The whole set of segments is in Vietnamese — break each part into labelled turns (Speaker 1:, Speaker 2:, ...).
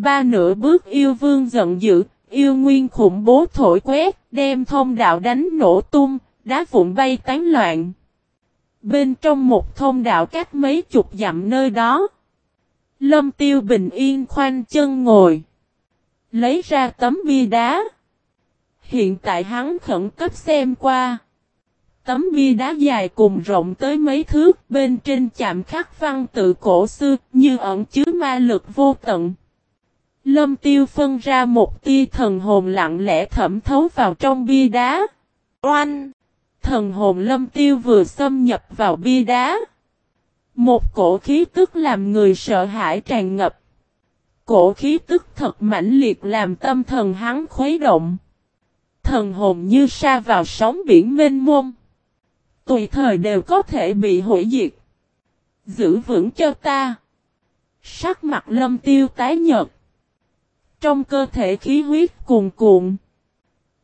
Speaker 1: Ba nửa bước yêu vương giận dữ, yêu nguyên khủng bố thổi quét, đem thông đạo đánh nổ tung, đá vụn bay tán loạn. Bên trong một thông đạo cách mấy chục dặm nơi đó. Lâm tiêu bình yên khoanh chân ngồi. Lấy ra tấm bia đá. Hiện tại hắn khẩn cấp xem qua. Tấm bia đá dài cùng rộng tới mấy thước bên trên chạm khắc văn tự cổ xưa như ẩn chứa ma lực vô tận. Lâm tiêu phân ra một tia thần hồn lặng lẽ thẩm thấu vào trong bia đá. Oanh! Thần hồn lâm tiêu vừa xâm nhập vào bia đá. Một cổ khí tức làm người sợ hãi tràn ngập. Cổ khí tức thật mãnh liệt làm tâm thần hắn khuấy động. Thần hồn như sa vào sóng biển mênh mông. Tùy thời đều có thể bị hủy diệt. Giữ vững cho ta. Sắc mặt lâm tiêu tái nhợt. Trong cơ thể khí huyết cuồn cuộn.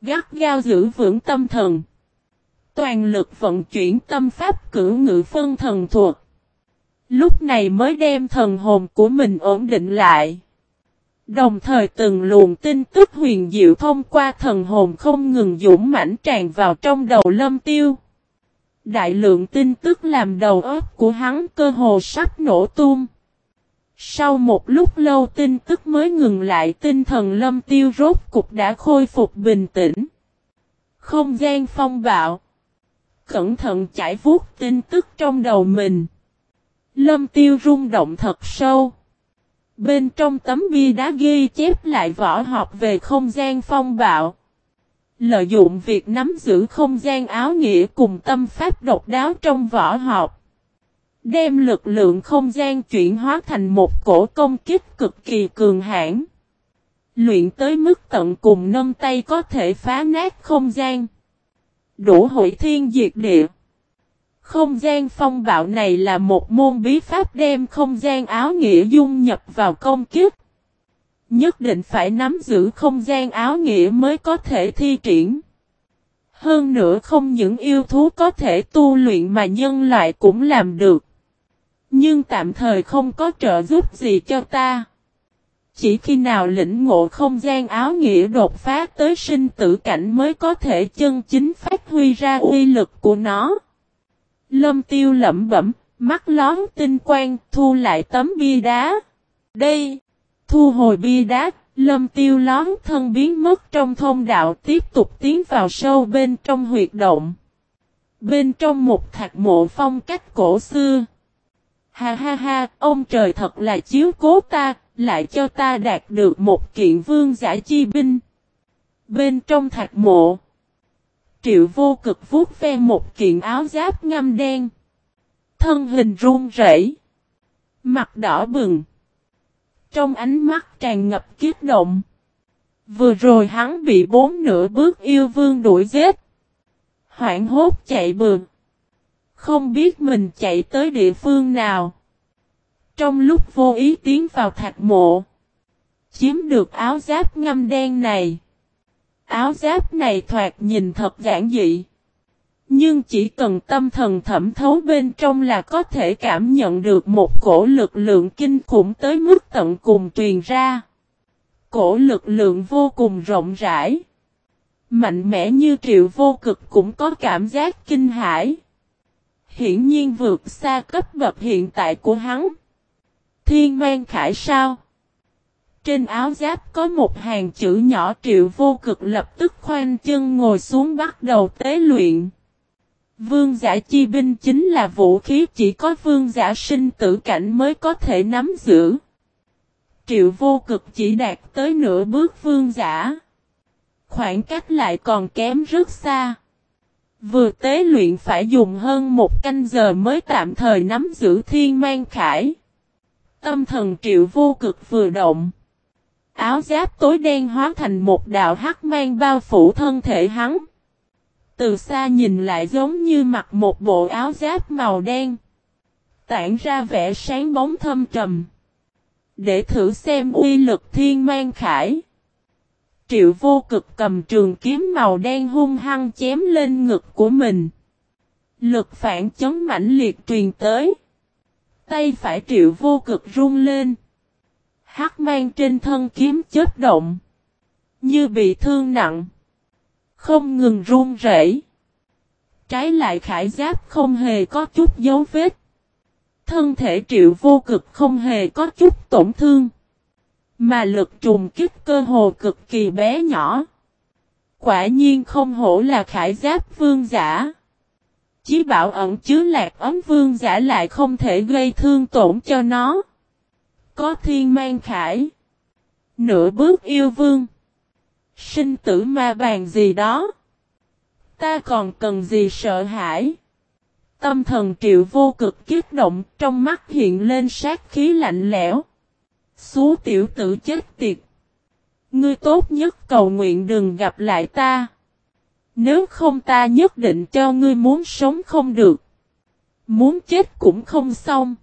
Speaker 1: Gắt gao giữ vững tâm thần. Toàn lực vận chuyển tâm pháp cử ngự phân thần thuộc. Lúc này mới đem thần hồn của mình ổn định lại. Đồng thời từng luồng tin tức huyền diệu thông qua thần hồn không ngừng dũng mãnh tràn vào trong đầu lâm tiêu. Đại lượng tin tức làm đầu óc của hắn cơ hồ sắp nổ tung. Sau một lúc lâu tin tức mới ngừng lại, tinh thần lâm tiêu rốt cục đã khôi phục bình tĩnh. Không gian phong bạo. Cẩn thận chải vuốt tin tức trong đầu mình. Lâm tiêu rung động thật sâu. Bên trong tấm bia đá ghi chép lại võ học về không gian phong bạo. Lợi dụng việc nắm giữ không gian áo nghĩa cùng tâm pháp độc đáo trong võ học. Đem lực lượng không gian chuyển hóa thành một cổ công kích cực kỳ cường hãn. Luyện tới mức tận cùng nâng tay có thể phá nát không gian. Đủ hội thiên diệt địa. Không gian phong bạo này là một môn bí pháp đem không gian áo nghĩa dung nhập vào công kích. Nhất định phải nắm giữ không gian áo nghĩa mới có thể thi triển. Hơn nữa không những yêu thú có thể tu luyện mà nhân loại cũng làm được. Nhưng tạm thời không có trợ giúp gì cho ta. Chỉ khi nào lĩnh ngộ không gian áo nghĩa đột phá tới sinh tử cảnh mới có thể chân chính phát huy ra uy lực của nó. Lâm tiêu lẩm bẩm, mắt lón tinh quang, thu lại tấm bia đá. Đây, thu hồi bia đá, lâm tiêu lón thân biến mất trong thông đạo tiếp tục tiến vào sâu bên trong huyệt động. Bên trong một thạch mộ phong cách cổ xưa. Ha ha ha, ông trời thật là chiếu cố ta, lại cho ta đạt được một kiện vương giả chi binh. Bên trong thạch mộ. Triệu vô cực vuốt ve một kiện áo giáp ngâm đen. Thân hình run rẩy, Mặt đỏ bừng. Trong ánh mắt tràn ngập kiếp động. Vừa rồi hắn bị bốn nửa bước yêu vương đuổi giết. Hoảng hốt chạy bừng không biết mình chạy tới địa phương nào. Trong lúc vô ý tiến vào thạch mộ. Chiếm được áo giáp ngâm đen này. Áo giáp này thoạt nhìn thật giản dị. Nhưng chỉ cần tâm thần thẩm thấu bên trong là có thể cảm nhận được một cổ lực lượng kinh khủng tới mức tận cùng truyền ra. Cổ lực lượng vô cùng rộng rãi. Mạnh mẽ như triệu vô cực cũng có cảm giác kinh hãi. Hiển nhiên vượt xa cấp bậc hiện tại của hắn. Thiên mang khải sao? Trên áo giáp có một hàng chữ nhỏ triệu vô cực lập tức khoanh chân ngồi xuống bắt đầu tế luyện. Vương giả chi binh chính là vũ khí, chỉ có vương giả sinh tử cảnh mới có thể nắm giữ. Triệu vô cực chỉ đạt tới nửa bước vương giả. Khoảng cách lại còn kém rất xa. Vừa tế luyện phải dùng hơn một canh giờ mới tạm thời nắm giữ thiên mang khải. Tâm thần triệu vô cực vừa động. Áo giáp tối đen hóa thành một đạo hắc mang bao phủ thân thể hắn. Từ xa nhìn lại giống như mặc một bộ áo giáp màu đen. Tản ra vẻ sáng bóng thâm trầm. Để thử xem uy lực thiên mang khải. Triệu vô cực cầm trường kiếm màu đen hung hăng chém lên ngực của mình. Lực phản chấn mãnh liệt truyền tới. Tay phải triệu vô cực run lên. Hắc mang trên thân kiếm chết động. Như bị thương nặng. Không ngừng run rẩy. Trái lại khải giáp không hề có chút dấu vết. Thân thể triệu vô cực không hề có chút tổn thương. Mà lực trùng kích cơ hồ cực kỳ bé nhỏ. Quả nhiên không hổ là khải giáp vương giả. Chí bảo ẩn chứa lạc ấm vương giả lại không thể gây thương tổn cho nó. Có thiên mang khải. Nửa bước yêu vương. Sinh tử ma bàn gì đó. Ta còn cần gì sợ hãi. Tâm thần triệu vô cực kiết động trong mắt hiện lên sát khí lạnh lẽo. Xú tiểu tử chết tiệt. Ngươi tốt nhất cầu nguyện đừng gặp lại ta. Nếu không ta nhất định cho ngươi muốn sống không được. Muốn chết cũng không xong.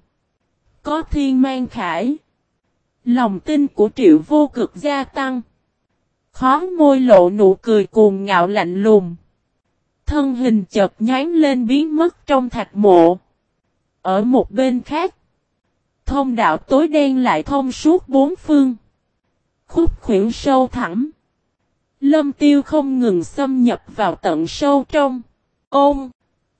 Speaker 1: Có thiên mang khải. Lòng tin của triệu vô cực gia tăng. Khó môi lộ nụ cười cuồng ngạo lạnh lùng. Thân hình chợt nhán lên biến mất trong thạch mộ. Ở một bên khác. Thông đạo tối đen lại thông suốt bốn phương. Khúc khuyển sâu thẳm. Lâm tiêu không ngừng xâm nhập vào tận sâu trong. Ôm!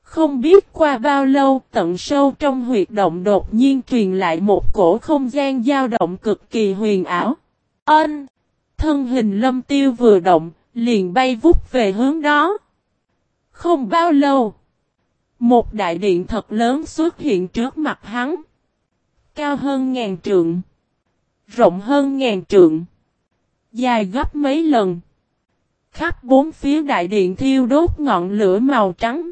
Speaker 1: Không biết qua bao lâu tận sâu trong huyệt động đột nhiên truyền lại một cổ không gian dao động cực kỳ huyền ảo. Ân! Thân hình lâm tiêu vừa động, liền bay vút về hướng đó. Không bao lâu. Một đại điện thật lớn xuất hiện trước mặt hắn. Cao hơn ngàn trượng. Rộng hơn ngàn trượng. Dài gấp mấy lần. Khắp bốn phía đại điện thiêu đốt ngọn lửa màu trắng.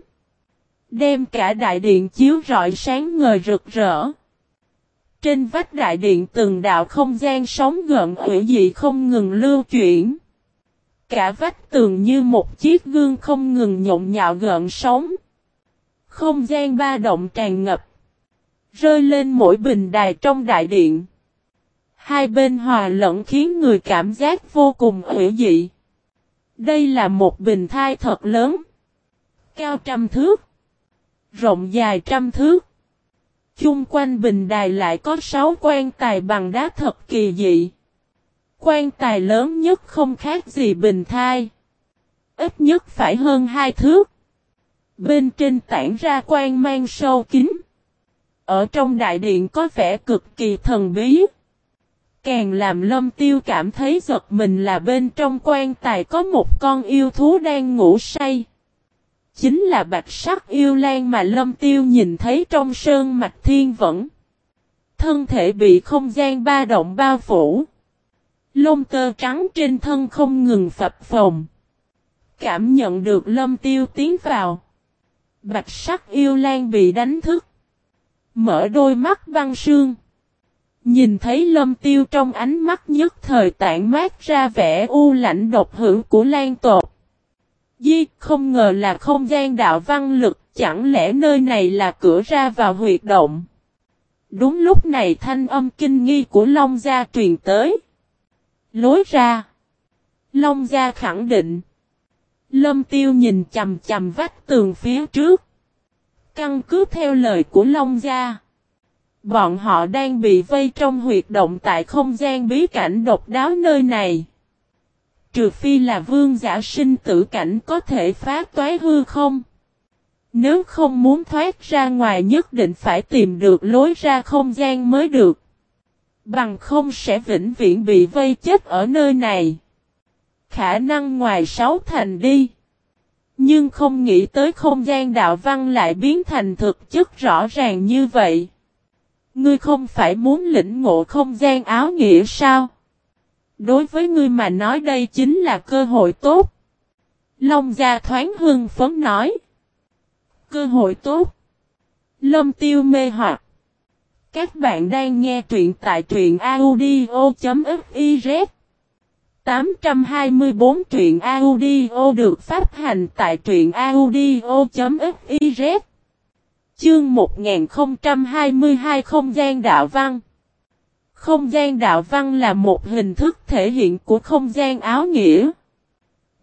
Speaker 1: Đem cả đại điện chiếu rọi sáng ngời rực rỡ. Trên vách đại điện từng đạo không gian sóng gợn ủy dị không ngừng lưu chuyển. Cả vách tường như một chiếc gương không ngừng nhộn nhạo gợn sóng. Không gian ba động tràn ngập. Rơi lên mỗi bình đài trong đại điện. Hai bên hòa lẫn khiến người cảm giác vô cùng hủy dị. Đây là một bình thai thật lớn. Cao trăm thước. Rộng dài trăm thước. Chung quanh bình đài lại có sáu quan tài bằng đá thật kỳ dị. Quan tài lớn nhất không khác gì bình thai. Ít nhất phải hơn hai thước. Bên trên tản ra quan mang sâu kín. Ở trong đại điện có vẻ cực kỳ thần bí. Càng làm lâm tiêu cảm thấy giật mình là bên trong quan tài có một con yêu thú đang ngủ say. Chính là bạch sắc yêu lan mà lâm tiêu nhìn thấy trong sơn mạch thiên vẫn. Thân thể bị không gian ba động bao phủ. Lông tơ trắng trên thân không ngừng phập phồng. Cảm nhận được lâm tiêu tiến vào. Bạch sắc yêu lan bị đánh thức. Mở đôi mắt băng sương. Nhìn thấy lâm tiêu trong ánh mắt nhất thời tản mát ra vẻ u lạnh độc hữu của lan tột. Di không ngờ là không gian đạo văn lực, chẳng lẽ nơi này là cửa ra vào huyệt động. Đúng lúc này thanh âm kinh nghi của Long Gia truyền tới. Lối ra. Long Gia khẳng định. Lâm Tiêu nhìn chầm chầm vách tường phía trước. Căn cứ theo lời của Long Gia. Bọn họ đang bị vây trong huyệt động tại không gian bí cảnh độc đáo nơi này. Trừ phi là vương giả sinh tử cảnh có thể phá toái hư không? Nếu không muốn thoát ra ngoài nhất định phải tìm được lối ra không gian mới được. Bằng không sẽ vĩnh viễn bị vây chết ở nơi này. Khả năng ngoài sáu thành đi. Nhưng không nghĩ tới không gian đạo văn lại biến thành thực chất rõ ràng như vậy. Ngươi không phải muốn lĩnh ngộ không gian áo nghĩa sao? Đối với ngươi mà nói đây chính là cơ hội tốt. Long gia thoáng hưng phấn nói. Cơ hội tốt. Lâm tiêu mê hoặc. Các bạn đang nghe truyện tại truyện audio.fif 824 truyện audio được phát hành tại truyện audio.fiz Chương 1022 Không gian đạo văn Không gian đạo văn là một hình thức thể hiện của không gian áo nghĩa.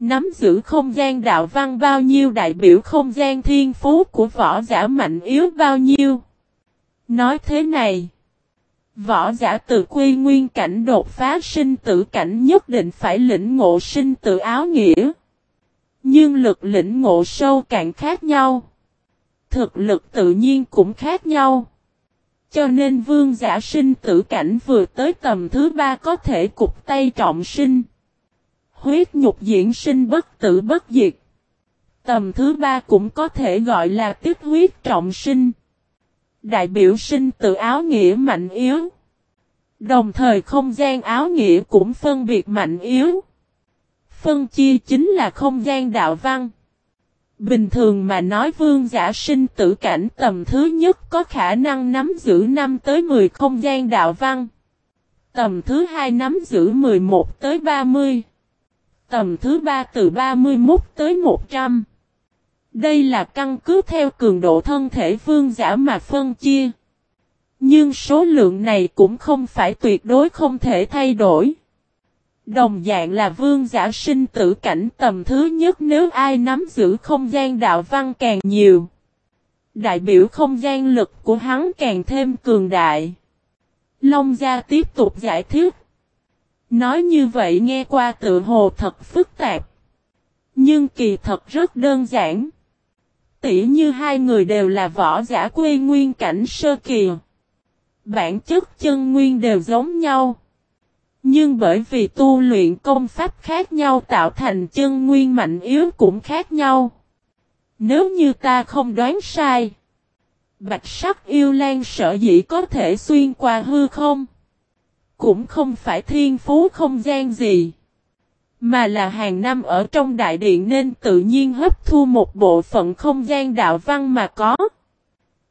Speaker 1: Nắm giữ không gian đạo văn bao nhiêu đại biểu không gian thiên phú của võ giả mạnh yếu bao nhiêu. Nói thế này. Võ giả từ quy nguyên cảnh đột phá sinh tử cảnh nhất định phải lĩnh ngộ sinh tử áo nghĩa. Nhưng lực lĩnh ngộ sâu cạn khác nhau. Thực lực tự nhiên cũng khác nhau. Cho nên vương giả sinh tử cảnh vừa tới tầm thứ ba có thể cục tay trọng sinh. Huyết nhục diễn sinh bất tử bất diệt. Tầm thứ ba cũng có thể gọi là tiếp huyết trọng sinh. Đại biểu sinh tự áo nghĩa mạnh yếu. Đồng thời không gian áo nghĩa cũng phân biệt mạnh yếu. Phân chia chính là không gian đạo văn. Bình thường mà nói vương giả sinh tử cảnh tầm thứ nhất có khả năng nắm giữ 5 tới 10 không gian đạo văn. Tầm thứ hai nắm giữ 11 tới 30. Tầm thứ ba từ 31 tới 100. Đây là căn cứ theo cường độ thân thể vương giả mà phân chia. Nhưng số lượng này cũng không phải tuyệt đối không thể thay đổi. Đồng dạng là vương giả sinh tử cảnh tầm thứ nhất nếu ai nắm giữ không gian đạo văn càng nhiều. Đại biểu không gian lực của hắn càng thêm cường đại. Long Gia tiếp tục giải thích. Nói như vậy nghe qua tự hồ thật phức tạp. Nhưng kỳ thật rất đơn giản. Tỷ như hai người đều là võ giả quê nguyên cảnh sơ kỳ. Bản chất chân nguyên đều giống nhau. Nhưng bởi vì tu luyện công pháp khác nhau tạo thành chân nguyên mạnh yếu cũng khác nhau. Nếu như ta không đoán sai. Bạch sắc yêu lan sợ dĩ có thể xuyên qua hư không. Cũng không phải thiên phú không gian gì. Mà là hàng năm ở trong đại điện nên tự nhiên hấp thu một bộ phận không gian đạo văn mà có.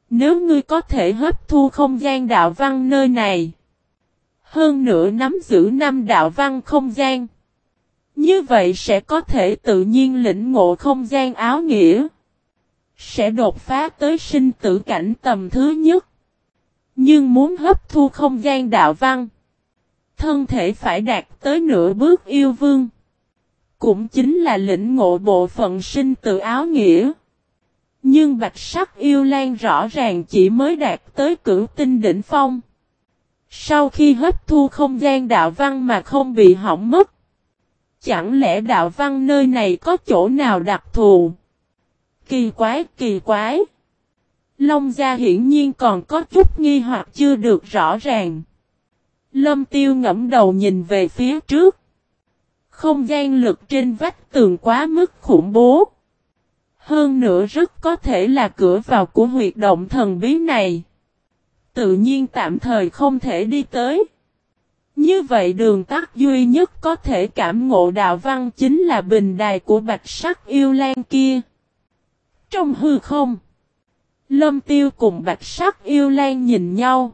Speaker 1: Nếu ngươi có thể hấp thu không gian đạo văn nơi này. Hơn nữa nắm giữ năm đạo văn không gian. Như vậy sẽ có thể tự nhiên lĩnh ngộ không gian áo nghĩa. Sẽ đột phá tới sinh tử cảnh tầm thứ nhất. Nhưng muốn hấp thu không gian đạo văn. Thân thể phải đạt tới nửa bước yêu vương. Cũng chính là lĩnh ngộ bộ phận sinh tự áo nghĩa. Nhưng bạch sắc yêu lan rõ ràng chỉ mới đạt tới cửu tinh đỉnh phong. Sau khi hấp thu không gian đạo văn mà không bị hỏng mất. Chẳng lẽ đạo văn nơi này có chỗ nào đặc thù? Kỳ quái, kỳ quái. Long gia hiển nhiên còn có chút nghi hoặc chưa được rõ ràng. Lâm tiêu ngẫm đầu nhìn về phía trước. Không gian lực trên vách tường quá mức khủng bố. Hơn nữa rất có thể là cửa vào của huyệt động thần bí này. Tự nhiên tạm thời không thể đi tới. Như vậy đường tắt duy nhất có thể cảm ngộ đạo văn chính là bình đài của bạch sắc yêu lan kia. Trong hư không, Lâm Tiêu cùng bạch sắc yêu lan nhìn nhau.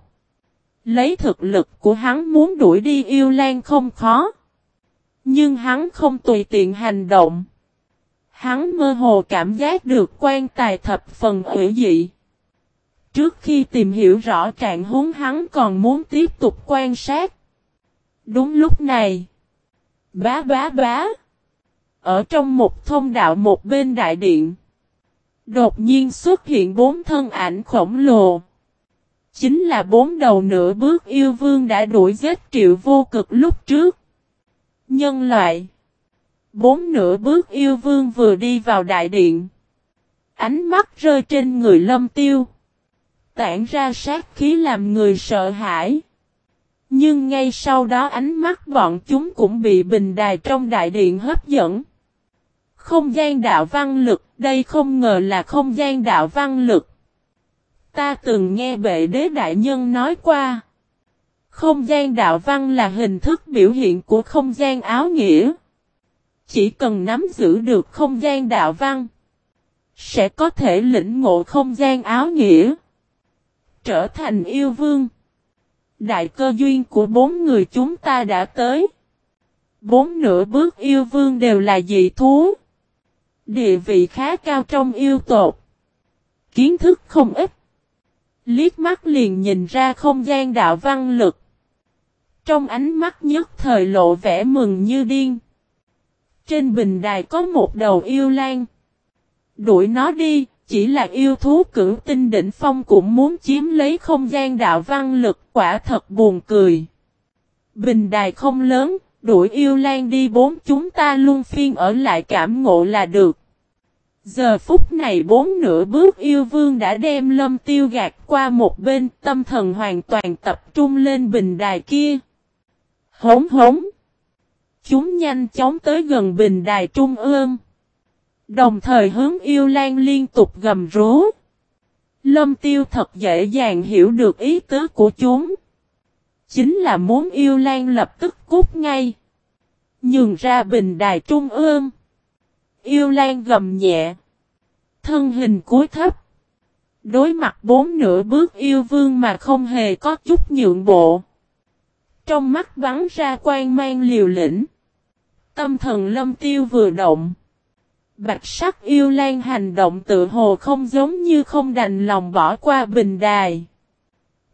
Speaker 1: Lấy thực lực của hắn muốn đuổi đi yêu lan không khó. Nhưng hắn không tùy tiện hành động. Hắn mơ hồ cảm giác được quan tài thập phần hữu dị. Trước khi tìm hiểu rõ trạng huống, hắn còn muốn tiếp tục quan sát. Đúng lúc này. Bá bá bá. Ở trong một thông đạo một bên đại điện. Đột nhiên xuất hiện bốn thân ảnh khổng lồ. Chính là bốn đầu nửa bước yêu vương đã đuổi giết triệu vô cực lúc trước. Nhân loại. Bốn nửa bước yêu vương vừa đi vào đại điện. Ánh mắt rơi trên người lâm tiêu. Tản ra sát khí làm người sợ hãi. Nhưng ngay sau đó ánh mắt bọn chúng cũng bị bình đài trong đại điện hấp dẫn. Không gian đạo văn lực, đây không ngờ là không gian đạo văn lực. Ta từng nghe bệ đế đại nhân nói qua. Không gian đạo văn là hình thức biểu hiện của không gian áo nghĩa. Chỉ cần nắm giữ được không gian đạo văn, sẽ có thể lĩnh ngộ không gian áo nghĩa. Trở thành yêu vương. Đại cơ duyên của bốn người chúng ta đã tới. Bốn nửa bước yêu vương đều là dị thú. Địa vị khá cao trong yêu tột. Kiến thức không ít. Liếc mắt liền nhìn ra không gian đạo văn lực. Trong ánh mắt nhất thời lộ vẻ mừng như điên. Trên bình đài có một đầu yêu lan. Đuổi nó đi, chỉ là yêu thú cử tinh đỉnh phong cũng muốn chiếm lấy không gian đạo văn lực quả thật buồn cười. Bình đài không lớn, đuổi yêu lan đi bốn chúng ta luôn phiên ở lại cảm ngộ là được. Giờ phút này bốn nửa bước yêu vương đã đem lâm tiêu gạt qua một bên tâm thần hoàn toàn tập trung lên bình đài kia. Hống hống. Chúng nhanh chóng tới gần bình đài trung ương. Đồng thời hướng yêu lan liên tục gầm rú. Lâm tiêu thật dễ dàng hiểu được ý tứ của chúng. Chính là muốn yêu lan lập tức cút ngay. Nhường ra bình đài trung ương. Yêu lan gầm nhẹ. Thân hình cúi thấp. Đối mặt bốn nửa bước yêu vương mà không hề có chút nhượng bộ. Trong mắt bắn ra quan mang liều lĩnh. Tâm thần lâm tiêu vừa động. Bạch sắc yêu lan hành động tự hồ không giống như không đành lòng bỏ qua bình đài.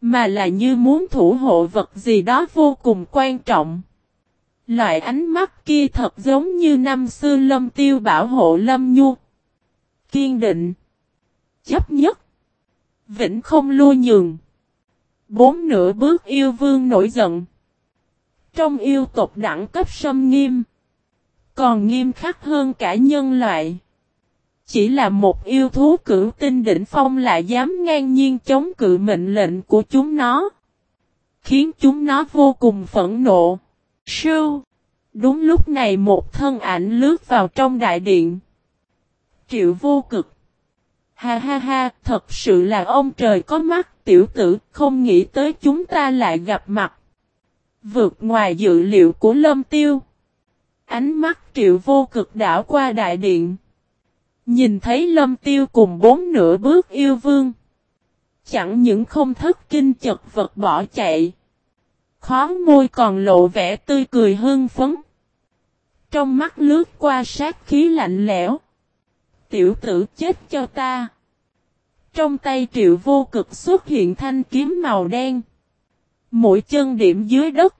Speaker 1: Mà là như muốn thủ hộ vật gì đó vô cùng quan trọng. Loại ánh mắt kia thật giống như năm xưa lâm tiêu bảo hộ lâm nhu. Kiên định. Chấp nhất. Vĩnh không lui nhường. Bốn nửa bước yêu vương nổi giận. Trong yêu tộc đẳng cấp sâm nghiêm. Còn nghiêm khắc hơn cả nhân loại. Chỉ là một yêu thú cử tinh đỉnh phong lại dám ngang nhiên chống cự mệnh lệnh của chúng nó. Khiến chúng nó vô cùng phẫn nộ. Sưu. Đúng lúc này một thân ảnh lướt vào trong đại điện. Triệu vô cực. Ha ha ha, thật sự là ông trời có mắt tiểu tử, không nghĩ tới chúng ta lại gặp mặt. Vượt ngoài dự liệu của lâm tiêu. Ánh mắt triệu vô cực đảo qua đại điện. Nhìn thấy lâm tiêu cùng bốn nửa bước yêu vương. Chẳng những không thất kinh chật vật bỏ chạy. Khó môi còn lộ vẻ tươi cười hưng phấn. Trong mắt lướt qua sát khí lạnh lẽo. Tiểu tử chết cho ta. Trong tay triệu vô cực xuất hiện thanh kiếm màu đen. Mỗi chân điểm dưới đất.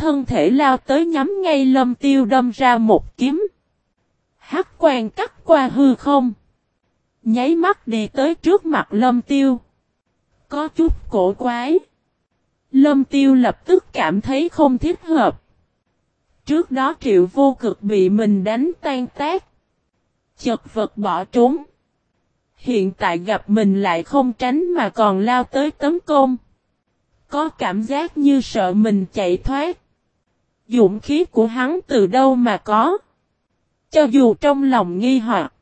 Speaker 1: Thân thể lao tới nhắm ngay lâm tiêu đâm ra một kiếm. Hắc quan cắt qua hư không. Nháy mắt đi tới trước mặt lâm tiêu. Có chút cổ quái. Lâm tiêu lập tức cảm thấy không thích hợp. Trước đó triệu vô cực bị mình đánh tan tác. Chật vật bỏ trốn. Hiện tại gặp mình lại không tránh mà còn lao tới tấn công. Có cảm giác như sợ mình chạy thoát. Dũng khí của hắn từ đâu mà có. Cho dù trong lòng nghi hoặc.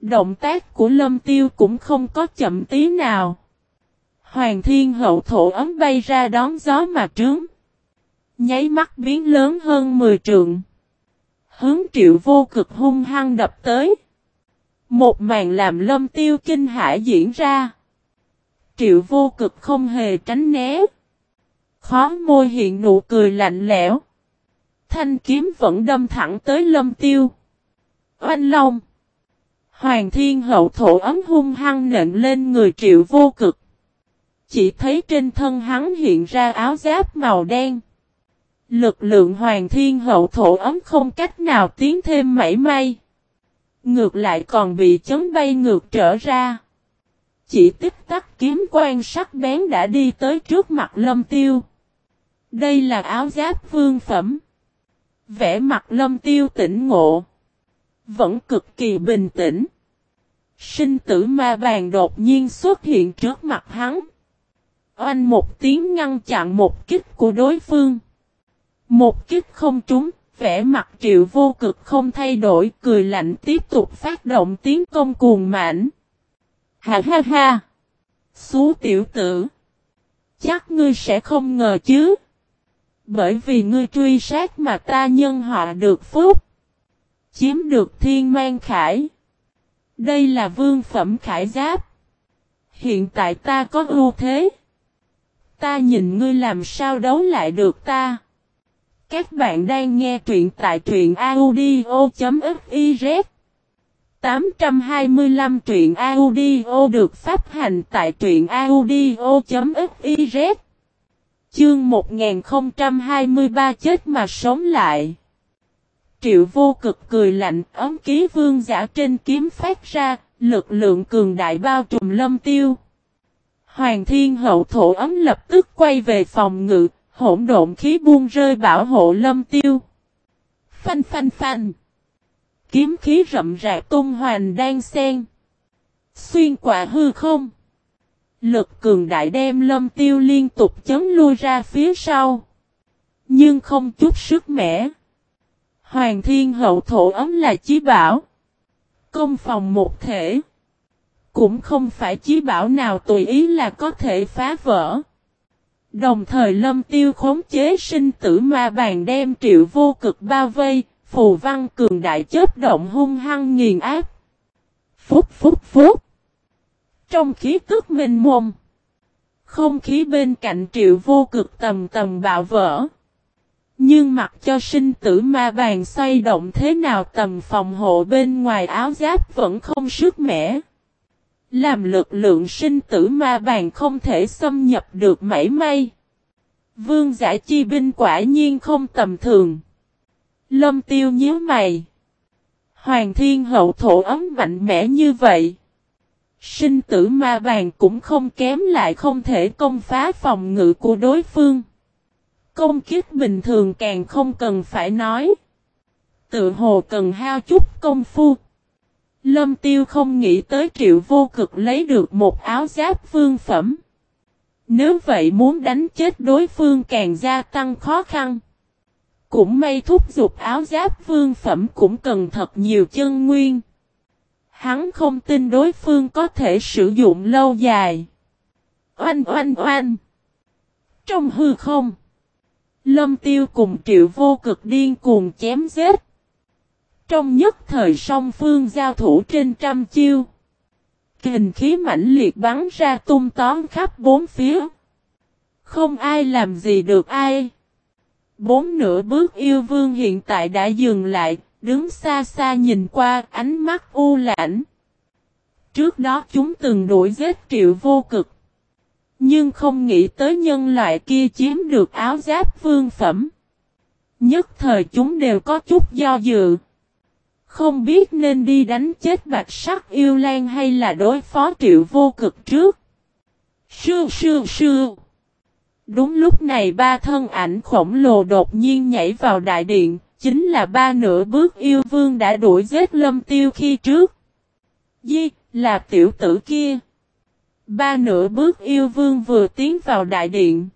Speaker 1: Động tác của lâm tiêu cũng không có chậm tí nào. Hoàng thiên hậu thổ ấm bay ra đón gió mà trướng. Nháy mắt biến lớn hơn 10 trượng. Hướng triệu vô cực hung hăng đập tới. Một màn làm lâm tiêu kinh hải diễn ra. Triệu vô cực không hề tránh né. Khó môi hiện nụ cười lạnh lẽo. Thanh kiếm vẫn đâm thẳng tới lâm tiêu. Oanh long. Hoàng thiên hậu thổ ấm hung hăng nện lên người triệu vô cực. Chỉ thấy trên thân hắn hiện ra áo giáp màu đen. Lực lượng hoàng thiên hậu thổ ấm không cách nào tiến thêm mảy may. Ngược lại còn bị chấn bay ngược trở ra. Chỉ tích tắc kiếm quan sắc bén đã đi tới trước mặt lâm tiêu. Đây là áo giáp vương phẩm. Vẽ mặt lâm tiêu tỉnh ngộ. Vẫn cực kỳ bình tĩnh. Sinh tử ma bàn đột nhiên xuất hiện trước mặt hắn. Oanh một tiếng ngăn chặn một kích của đối phương. Một kích không trúng, vẻ mặt triệu vô cực không thay đổi, cười lạnh tiếp tục phát động tiến công cuồng mãnh. Ha ha ha! Xú tiểu tử! Chắc ngươi sẽ không ngờ chứ. Bởi vì ngươi truy sát mà ta nhân họ được phúc. Chiếm được thiên mang khải. Đây là vương phẩm khải giáp. Hiện tại ta có ưu thế. Ta nhìn ngươi làm sao đấu lại được ta. Các bạn đang nghe truyện tại truyện audio.fiz 825 truyện audio được phát hành tại truyện audio.fiz Chương 1023 chết mà sống lại Triệu vô cực cười lạnh ấm ký vương giả trên kiếm phát ra Lực lượng cường đại bao trùm lâm tiêu. Hoàng thiên hậu thổ ấm lập tức quay về phòng ngự, hỗn độn khí buông rơi bảo hộ lâm tiêu. Phanh phanh phanh. Kiếm khí rậm rạc tung hoành đang xen. Xuyên quả hư không. Lực cường đại đem lâm tiêu liên tục chấn lui ra phía sau. Nhưng không chút sức mẻ. Hoàng thiên hậu thổ ấm là chí bảo. Công phòng một thể. Cũng không phải chí bảo nào tùy ý là có thể phá vỡ. Đồng thời lâm tiêu khống chế sinh tử ma bàn đem triệu vô cực bao vây, phù văn cường đại chớp động hung hăng nghiền áp. Phúc phúc phúc. Trong khí tức minh mông. Không khí bên cạnh triệu vô cực tầm tầm bạo vỡ. Nhưng mặc cho sinh tử ma bàn xoay động thế nào tầm phòng hộ bên ngoài áo giáp vẫn không sức mẻ. Làm lực lượng sinh tử ma bàn không thể xâm nhập được mảy may. Vương giả chi binh quả nhiên không tầm thường. Lâm tiêu nhíu mày. Hoàng thiên hậu thổ ấm mạnh mẽ như vậy. Sinh tử ma bàn cũng không kém lại không thể công phá phòng ngự của đối phương. Công kiếp bình thường càng không cần phải nói. Tự hồ cần hao chút công phu. Lâm tiêu không nghĩ tới triệu vô cực lấy được một áo giáp phương phẩm. Nếu vậy muốn đánh chết đối phương càng gia tăng khó khăn. Cũng may thúc giục áo giáp vương phẩm cũng cần thật nhiều chân nguyên. Hắn không tin đối phương có thể sử dụng lâu dài. Oanh oanh oanh. Trong hư không. Lâm tiêu cùng triệu vô cực điên cuồng chém giết. Trong nhất thời song phương giao thủ trên trăm chiêu. Kình khí mãnh liệt bắn ra tung tóm khắp bốn phía. Không ai làm gì được ai. Bốn nửa bước yêu vương hiện tại đã dừng lại, đứng xa xa nhìn qua ánh mắt u lãnh. Trước đó chúng từng đuổi giết triệu vô cực. Nhưng không nghĩ tới nhân loại kia chiếm được áo giáp vương phẩm. Nhất thời chúng đều có chút do dự. Không biết nên đi đánh chết bạch sắc yêu lan hay là đối phó triệu vô cực trước. Sư sư sư. Đúng lúc này ba thân ảnh khổng lồ đột nhiên nhảy vào đại điện, chính là ba nửa bước yêu vương đã đuổi giết lâm tiêu khi trước. Di, là tiểu tử kia. Ba nửa bước yêu vương vừa tiến vào đại điện.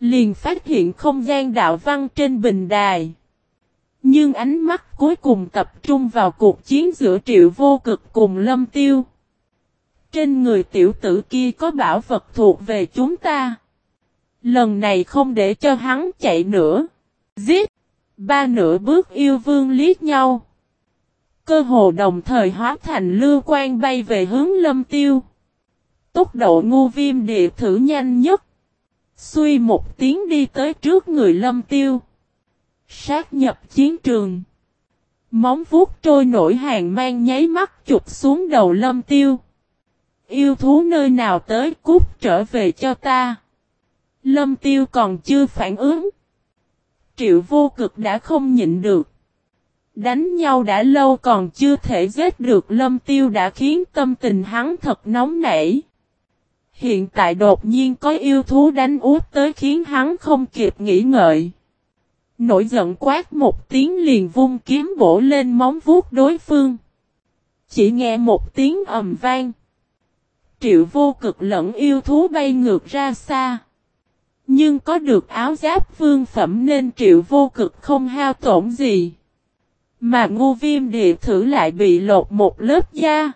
Speaker 1: Liền phát hiện không gian đạo văn trên bình đài. Nhưng ánh mắt cuối cùng tập trung vào cuộc chiến giữa triệu vô cực cùng lâm tiêu. Trên người tiểu tử kia có bảo vật thuộc về chúng ta. Lần này không để cho hắn chạy nữa. Giết! Ba nửa bước yêu vương liếc nhau. Cơ hồ đồng thời hóa thành lưu quan bay về hướng lâm tiêu. Tốc độ ngu viêm địa thử nhanh nhất. Xuy một tiếng đi tới trước người lâm tiêu. Sát nhập chiến trường. Móng vuốt trôi nổi hàng mang nháy mắt chụp xuống đầu lâm tiêu. Yêu thú nơi nào tới cút trở về cho ta. Lâm tiêu còn chưa phản ứng. Triệu vô cực đã không nhịn được. Đánh nhau đã lâu còn chưa thể giết được lâm tiêu đã khiến tâm tình hắn thật nóng nảy. Hiện tại đột nhiên có yêu thú đánh út tới khiến hắn không kịp nghĩ ngợi. Nổi giận quát một tiếng liền vung kiếm bổ lên móng vuốt đối phương. Chỉ nghe một tiếng ầm vang. Triệu vô cực lẫn yêu thú bay ngược ra xa. Nhưng có được áo giáp vương phẩm nên triệu vô cực không hao tổn gì. Mà ngu viêm địa thử lại bị lột một lớp da.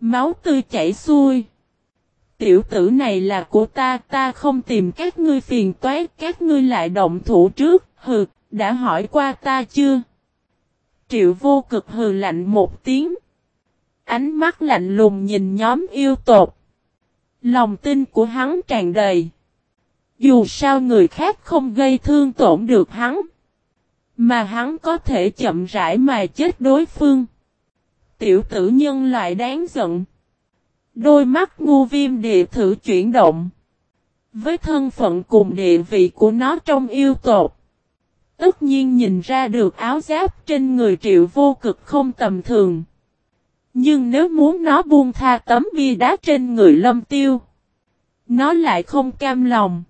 Speaker 1: Máu tươi chảy xuôi. Tiểu tử này là của ta, ta không tìm các ngươi phiền toái, các ngươi lại động thủ trước, hừ, đã hỏi qua ta chưa? Triệu vô cực hừ lạnh một tiếng. Ánh mắt lạnh lùng nhìn nhóm yêu tột. Lòng tin của hắn tràn đầy. Dù sao người khác không gây thương tổn được hắn. Mà hắn có thể chậm rãi mà chết đối phương. Tiểu tử nhân loại đáng giận. Đôi mắt ngu viêm địa thử chuyển động. Với thân phận cùng địa vị của nó trong yêu tột. Tất nhiên nhìn ra được áo giáp trên người triệu vô cực không tầm thường. Nhưng nếu muốn nó buông tha tấm bia đá trên người lâm tiêu. Nó lại không cam lòng.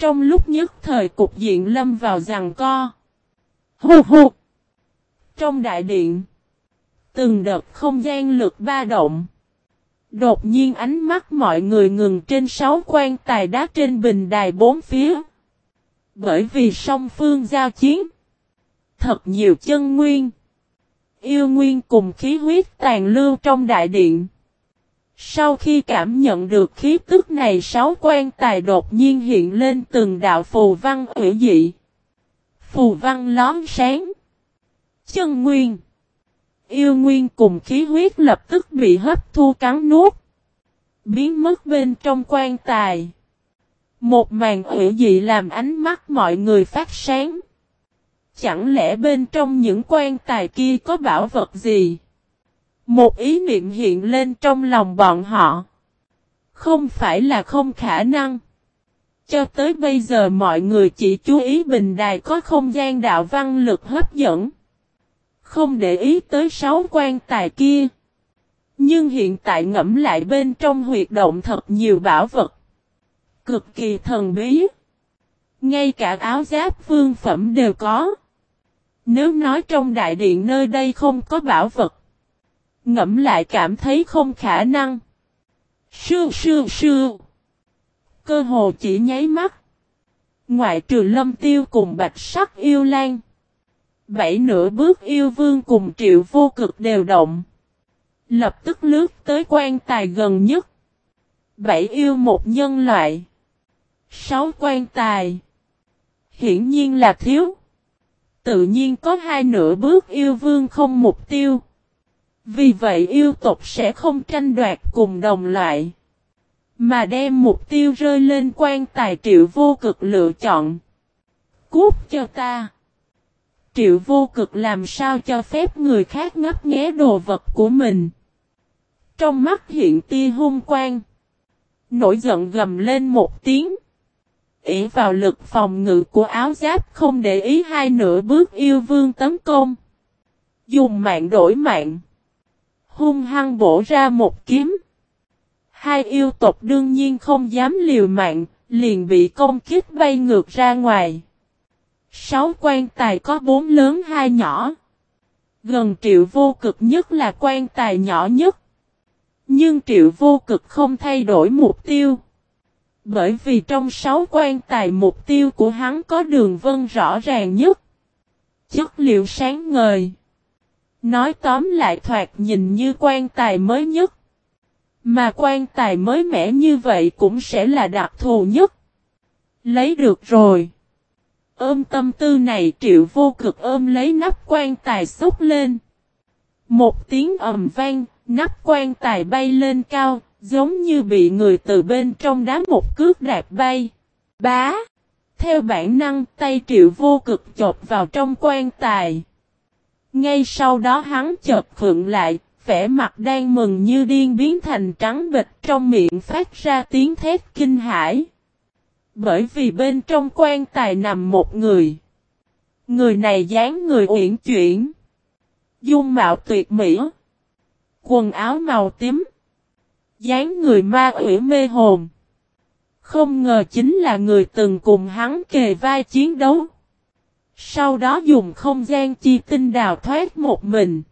Speaker 1: Trong lúc nhất thời cục diện lâm vào rằng co. Hù hù. Trong đại điện. Từng đợt không gian lực ba động. Đột nhiên ánh mắt mọi người ngừng trên sáu quan tài đá trên bình đài bốn phía. Bởi vì song phương giao chiến. Thật nhiều chân nguyên. Yêu nguyên cùng khí huyết tàn lưu trong đại điện. Sau khi cảm nhận được khí tức này, sáu quan tài đột nhiên hiện lên từng đạo phù văn ủy dị. Phù văn lón sáng. Chân nguyên. Yêu nguyên cùng khí huyết lập tức bị hấp thu cắn nuốt. Biến mất bên trong quan tài. Một màn ủy dị làm ánh mắt mọi người phát sáng. Chẳng lẽ bên trong những quan tài kia có bảo vật gì? Một ý niệm hiện lên trong lòng bọn họ. Không phải là không khả năng. Cho tới bây giờ mọi người chỉ chú ý bình đài có không gian đạo văn lực hấp dẫn. Không để ý tới sáu quan tài kia. Nhưng hiện tại ngẫm lại bên trong huyệt động thật nhiều bảo vật. Cực kỳ thần bí. Ngay cả áo giáp vương phẩm đều có. Nếu nói trong đại điện nơi đây không có bảo vật. Ngẫm lại cảm thấy không khả năng. Sư sư sư. Cơ hồ chỉ nháy mắt. Ngoại trừ lâm tiêu cùng bạch sắc yêu lan. Bảy nửa bước yêu vương cùng triệu vô cực đều động. Lập tức lướt tới quan tài gần nhất. Bảy yêu một nhân loại. Sáu quan tài. Hiển nhiên là thiếu. Tự nhiên có hai nửa bước yêu vương không mục tiêu. Vì vậy yêu tộc sẽ không tranh đoạt cùng đồng loại. Mà đem mục tiêu rơi lên quan tài triệu vô cực lựa chọn. Cút cho ta. Triệu vô cực làm sao cho phép người khác ngấp nghé đồ vật của mình. Trong mắt hiện tia hung quang. Nổi giận gầm lên một tiếng. ỉ vào lực phòng ngự của áo giáp không để ý hai nửa bước yêu vương tấn công. Dùng mạng đổi mạng. Hung hăng bổ ra một kiếm. Hai yêu tộc đương nhiên không dám liều mạng, liền bị công kích bay ngược ra ngoài. Sáu quan tài có bốn lớn hai nhỏ. Gần triệu vô cực nhất là quan tài nhỏ nhất. Nhưng triệu vô cực không thay đổi mục tiêu. Bởi vì trong sáu quan tài mục tiêu của hắn có đường vân rõ ràng nhất. Chất liệu sáng ngời. Nói tóm lại thoạt nhìn như quan tài mới nhất. Mà quan tài mới mẻ như vậy cũng sẽ là đặc thù nhất. Lấy được rồi. Ôm tâm tư này triệu vô cực ôm lấy nắp quan tài xúc lên. Một tiếng ầm vang, nắp quan tài bay lên cao, giống như bị người từ bên trong đá một cước đạp bay. Bá! Theo bản năng tay triệu vô cực chộp vào trong quan tài. Ngay sau đó hắn chợt khựng lại, vẻ mặt đang mừng như điên biến thành trắng bịch trong miệng phát ra tiếng thét kinh hãi. Bởi vì bên trong quan tài nằm một người. Người này dáng người uyển chuyển. Dung mạo tuyệt mỹ. Quần áo màu tím. dáng người ma ủy mê hồn. Không ngờ chính là người từng cùng hắn kề vai chiến đấu. Sau đó dùng không gian chi tinh đào thoát một mình.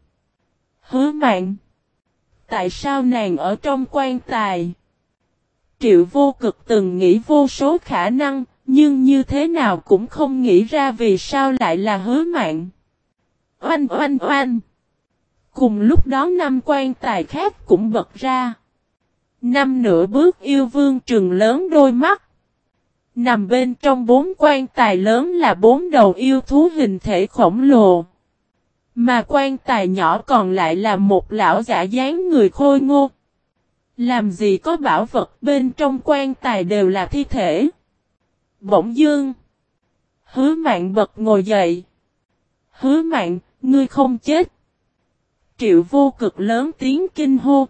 Speaker 1: Hứa mạng. Tại sao nàng ở trong quan tài? Triệu vô cực từng nghĩ vô số khả năng, nhưng như thế nào cũng không nghĩ ra vì sao lại là hứa mạng. Oanh oanh oanh. Cùng lúc đó năm quan tài khác cũng bật ra. Năm nửa bước yêu vương trừng lớn đôi mắt. Nằm bên trong bốn quan tài lớn là bốn đầu yêu thú hình thể khổng lồ. Mà quan tài nhỏ còn lại là một lão giả dáng người khôi ngô. Làm gì có bảo vật bên trong quan tài đều là thi thể. Bỗng dương. Hứa mạng bật ngồi dậy. Hứa mạng, ngươi không chết. Triệu vô cực lớn tiếng kinh hô.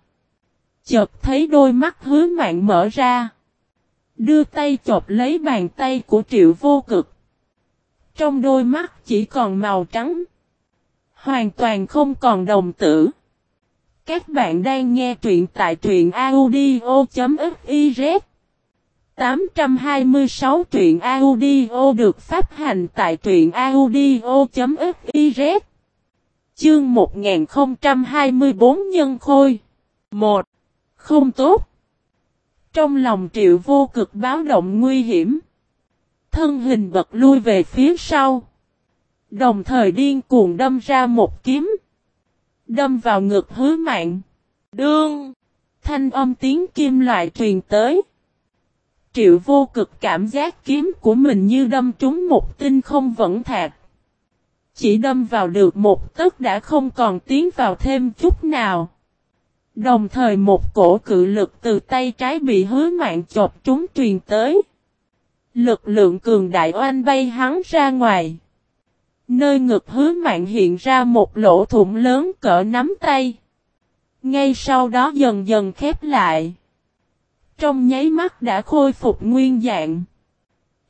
Speaker 1: Chợt thấy đôi mắt hứa mạng mở ra. Đưa tay chộp lấy bàn tay của triệu vô cực. Trong đôi mắt chỉ còn màu trắng. Hoàn toàn không còn đồng tử. Các bạn đang nghe truyện tại truyện audio.fif. 826 truyện audio được phát hành tại truyện audio.fiz Chương 1024 Nhân Khôi 1. Không tốt trong lòng triệu vô cực báo động nguy hiểm. Thân hình bật lui về phía sau. Đồng thời điên cuồng đâm ra một kiếm. Đâm vào ngực hứa mạng. Đương! Thanh âm tiếng kim loại truyền tới. Triệu vô cực cảm giác kiếm của mình như đâm trúng một tinh không vẫn thạc. Chỉ đâm vào được một tấc đã không còn tiến vào thêm chút nào. Đồng thời một cổ cự lực từ tay trái bị hứa mạng chộp trúng truyền tới. Lực lượng cường đại oanh bay hắn ra ngoài. Nơi ngực hứa mạng hiện ra một lỗ thủng lớn cỡ nắm tay. Ngay sau đó dần dần khép lại trong nháy mắt đã khôi phục nguyên dạng.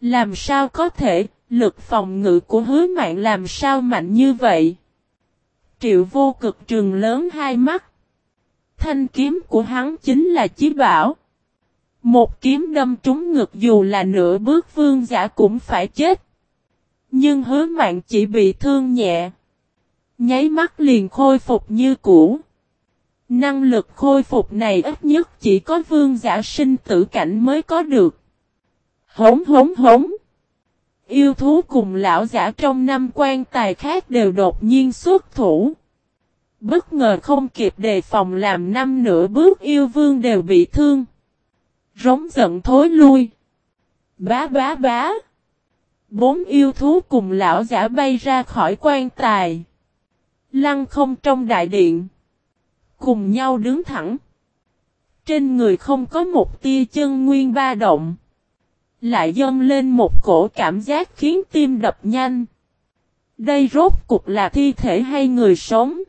Speaker 1: Làm sao có thể, lực phòng ngự của hứa mạng làm sao mạnh như vậy? Triệu vô cực trường lớn hai mắt. Thanh kiếm của hắn chính là chí bảo. Một kiếm đâm trúng ngực dù là nửa bước vương giả cũng phải chết. Nhưng hứa mạng chỉ bị thương nhẹ. Nháy mắt liền khôi phục như cũ. Năng lực khôi phục này ít nhất chỉ có vương giả sinh tử cảnh mới có được. Hống hống hống. Yêu thú cùng lão giả trong năm quan tài khác đều đột nhiên xuất thủ. Bất ngờ không kịp đề phòng làm năm nửa bước yêu vương đều bị thương. Rống giận thối lui. Bá bá bá. Bốn yêu thú cùng lão giả bay ra khỏi quan tài. Lăng không trong đại điện. Cùng nhau đứng thẳng. Trên người không có một tia chân nguyên ba động. Lại dâng lên một cổ cảm giác khiến tim đập nhanh. Đây rốt cục là thi thể hay người sống?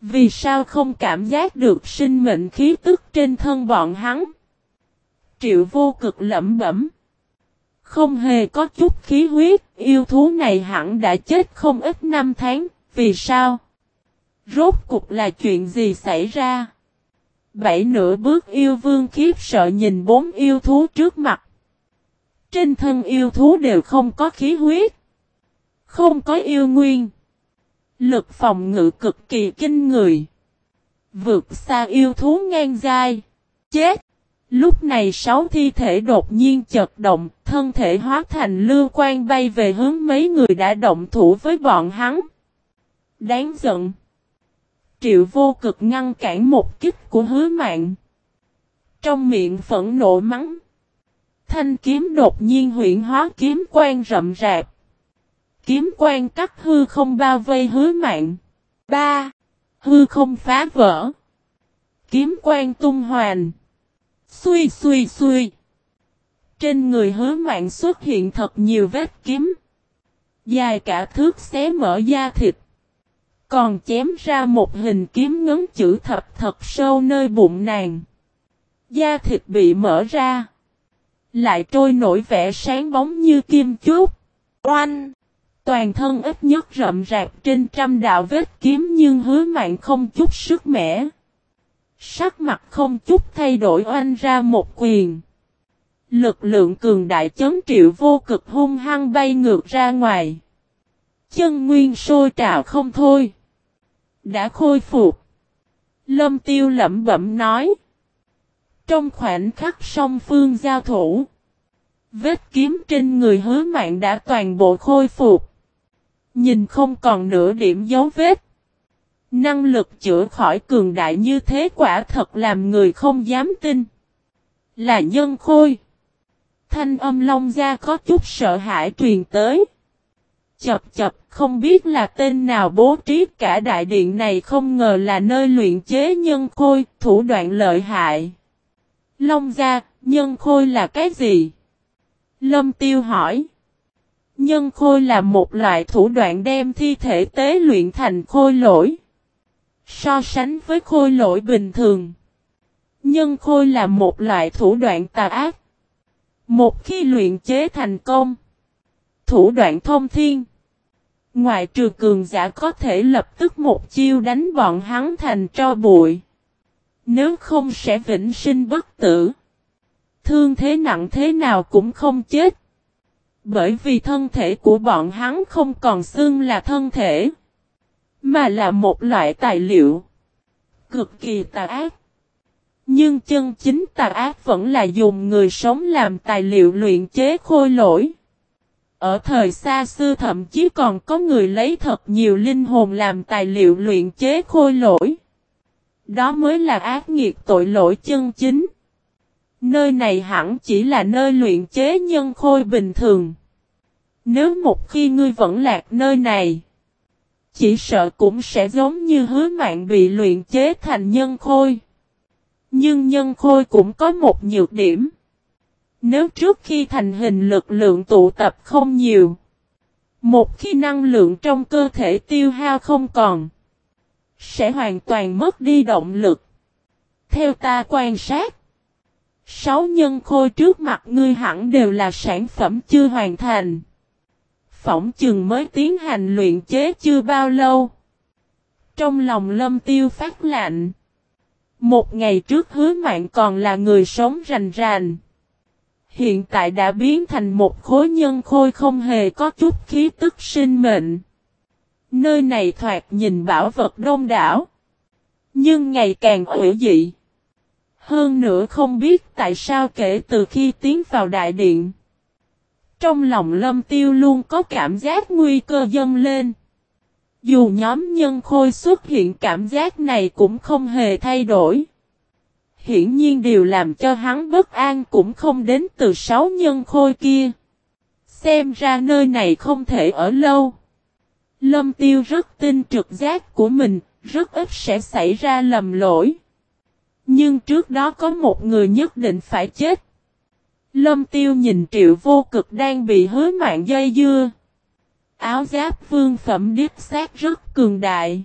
Speaker 1: Vì sao không cảm giác được sinh mệnh khí tức trên thân bọn hắn? Triệu vô cực lẩm bẩm. Không hề có chút khí huyết, yêu thú này hẳn đã chết không ít năm tháng, vì sao? Rốt cục là chuyện gì xảy ra? Bảy nửa bước yêu vương khiếp sợ nhìn bốn yêu thú trước mặt. Trên thân yêu thú đều không có khí huyết. Không có yêu nguyên. Lực phòng ngự cực kỳ kinh người. Vượt xa yêu thú ngang dai. Chết! Lúc này sáu thi thể đột nhiên chật động, thân thể hóa thành lưu quan bay về hướng mấy người đã động thủ với bọn hắn. Đáng giận! Triệu vô cực ngăn cản một kích của hứa mạng. Trong miệng phẫn nộ mắng. Thanh kiếm đột nhiên huyện hóa kiếm quan rậm rạp. Kiếm quan cắt hư không bao vây hứa mạng. ba, Hư không phá vỡ. Kiếm quan tung hoàn. Xuy xuy xuy. Trên người hứa mạng xuất hiện thật nhiều vết kiếm. Dài cả thước xé mở da thịt. Còn chém ra một hình kiếm ngấn chữ thập thật sâu nơi bụng nàng. Da thịt bị mở ra. Lại trôi nổi vẻ sáng bóng như kim chúc. Oanh! Toàn thân ít nhất rậm rạp trên trăm đạo vết kiếm nhưng hứa mạng không chút sức mẻ. Sắc mặt không chút thay đổi oanh ra một quyền. Lực lượng cường đại chấn triệu vô cực hung hăng bay ngược ra ngoài. Chân nguyên sôi trào không thôi đã khôi phục. Lâm tiêu lẩm bẩm nói. Trong khoảnh khắc song phương giao thủ. Vết kiếm trên người hứa mạng đã toàn bộ khôi phục. Nhìn không còn nửa điểm dấu vết. Năng lực chữa khỏi cường đại như thế quả thật làm người không dám tin. Là nhân khôi. Thanh âm long gia có chút sợ hãi truyền tới. Chập chập, không biết là tên nào bố trí cả đại điện này không ngờ là nơi luyện chế nhân khôi, thủ đoạn lợi hại. Long gia, nhân khôi là cái gì? Lâm tiêu hỏi. Nhân khôi là một loại thủ đoạn đem thi thể tế luyện thành khôi lỗi. So sánh với khôi lỗi bình thường. Nhân khôi là một loại thủ đoạn tà ác. Một khi luyện chế thành công. Thủ đoạn thông thiên. ngoài trừ cường giả có thể lập tức một chiêu đánh bọn hắn thành tro bụi. Nếu không sẽ vĩnh sinh bất tử. Thương thế nặng thế nào cũng không chết. Bởi vì thân thể của bọn hắn không còn xương là thân thể. Mà là một loại tài liệu. Cực kỳ tà ác. Nhưng chân chính tà ác vẫn là dùng người sống làm tài liệu luyện chế khôi lỗi. Ở thời xa xưa thậm chí còn có người lấy thật nhiều linh hồn làm tài liệu luyện chế khôi lỗi. Đó mới là ác nghiệt tội lỗi chân chính. Nơi này hẳn chỉ là nơi luyện chế nhân khôi bình thường. Nếu một khi ngươi vẫn lạc nơi này, chỉ sợ cũng sẽ giống như hứa mạng bị luyện chế thành nhân khôi. Nhưng nhân khôi cũng có một nhược điểm. Nếu trước khi thành hình lực lượng tụ tập không nhiều, một khi năng lượng trong cơ thể tiêu hao không còn, sẽ hoàn toàn mất đi động lực. Theo ta quan sát, sáu nhân khôi trước mặt ngươi hẳn đều là sản phẩm chưa hoàn thành. Phỏng chừng mới tiến hành luyện chế chưa bao lâu. Trong lòng lâm tiêu phát lạnh. Một ngày trước hứa mạng còn là người sống rành rành. Hiện tại đã biến thành một khối nhân khôi không hề có chút khí tức sinh mệnh. Nơi này thoạt nhìn bảo vật đông đảo. Nhưng ngày càng ủy dị. Hơn nữa không biết tại sao kể từ khi tiến vào đại điện. Trong lòng lâm tiêu luôn có cảm giác nguy cơ dâng lên. Dù nhóm nhân khôi xuất hiện cảm giác này cũng không hề thay đổi. Hiển nhiên điều làm cho hắn bất an cũng không đến từ sáu nhân khôi kia. Xem ra nơi này không thể ở lâu. Lâm tiêu rất tin trực giác của mình, rất ít sẽ xảy ra lầm lỗi. Nhưng trước đó có một người nhất định phải chết. Lâm tiêu nhìn triệu vô cực đang bị hứa mạng dây dưa. Áo giáp vương phẩm điếp sát rất cường đại.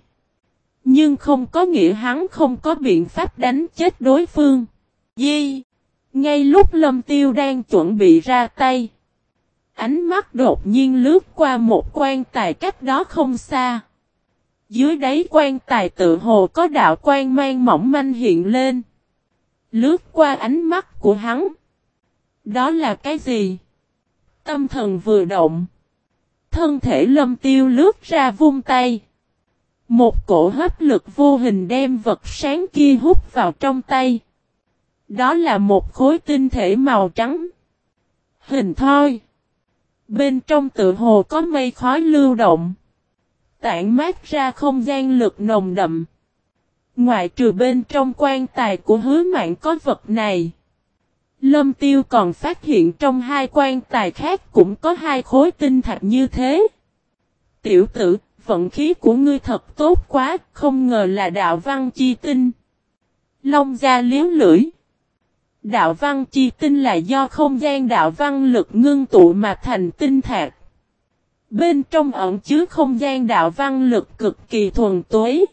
Speaker 1: Nhưng không có nghĩa hắn không có biện pháp đánh chết đối phương. Di. Ngay lúc lâm tiêu đang chuẩn bị ra tay. Ánh mắt đột nhiên lướt qua một quan tài cách đó không xa. Dưới đáy quan tài tự hồ có đạo quan mang mỏng manh hiện lên. Lướt qua ánh mắt của hắn. Đó là cái gì? Tâm thần vừa động. Thân thể lâm tiêu lướt ra vung tay. Một cổ hấp lực vô hình đem vật sáng kia hút vào trong tay. Đó là một khối tinh thể màu trắng. Hình thoi. Bên trong tự hồ có mây khói lưu động. Tản mát ra không gian lực nồng đậm. Ngoại trừ bên trong quan tài của hứa mạng có vật này. Lâm Tiêu còn phát hiện trong hai quan tài khác cũng có hai khối tinh thạch như thế. Tiểu tử, vận khí của ngươi thật tốt quá, không ngờ là đạo văn chi tinh. Long gia liếu lưỡi. Đạo văn chi tinh là do không gian đạo văn lực ngưng tụ mà thành tinh thạch. Bên trong ẩn chứa không gian đạo văn lực cực kỳ thuần túy.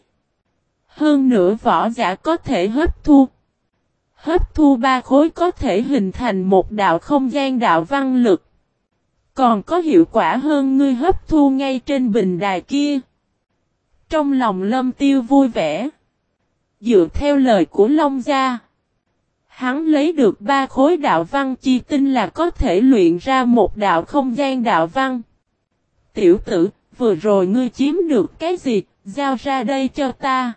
Speaker 1: Hơn nữa võ giả có thể hấp thu. Hấp thu ba khối có thể hình thành một đạo không gian đạo văn lực. Còn có hiệu quả hơn ngươi hấp thu ngay trên bình đài kia. Trong lòng lâm tiêu vui vẻ. Dựa theo lời của Long Gia. Hắn lấy được ba khối đạo văn chi tinh là có thể luyện ra một đạo không gian đạo văn. Tiểu tử, vừa rồi ngươi chiếm được cái gì, giao ra đây cho ta.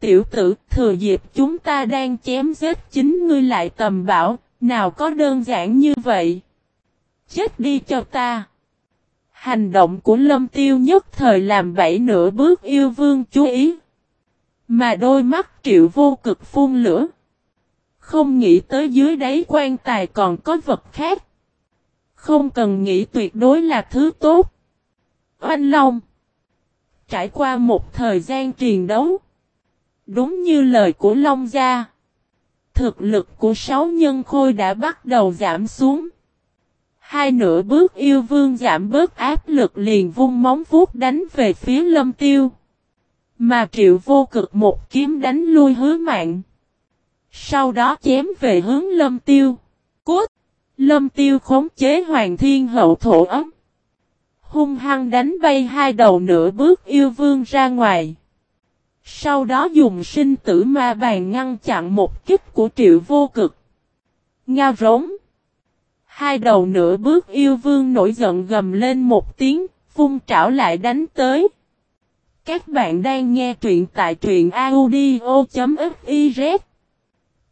Speaker 1: Tiểu tử, thừa dịp chúng ta đang chém giết chính ngươi lại tầm bảo, nào có đơn giản như vậy. Chết đi cho ta. Hành động của lâm tiêu nhất thời làm bảy nửa bước yêu vương chú ý. Mà đôi mắt triệu vô cực phun lửa. Không nghĩ tới dưới đáy quan tài còn có vật khác. Không cần nghĩ tuyệt đối là thứ tốt. Oanh Long. Trải qua một thời gian triền đấu. Đúng như lời của Long Gia. Thực lực của sáu nhân khôi đã bắt đầu giảm xuống. Hai nửa bước yêu vương giảm bớt áp lực liền vung móng vuốt đánh về phía lâm tiêu. Mà triệu vô cực một kiếm đánh lui hứa mạng. Sau đó chém về hướng lâm tiêu. Cút! Lâm tiêu khống chế hoàng thiên hậu thổ ấm. Hung hăng đánh bay hai đầu nửa bước yêu vương ra ngoài. Sau đó dùng sinh tử ma bàn ngăn chặn một kích của triệu vô cực. Ngao rống. Hai đầu nửa bước yêu vương nổi giận gầm lên một tiếng, vung trảo lại đánh tới. Các bạn đang nghe truyện tại truyện audio.fiz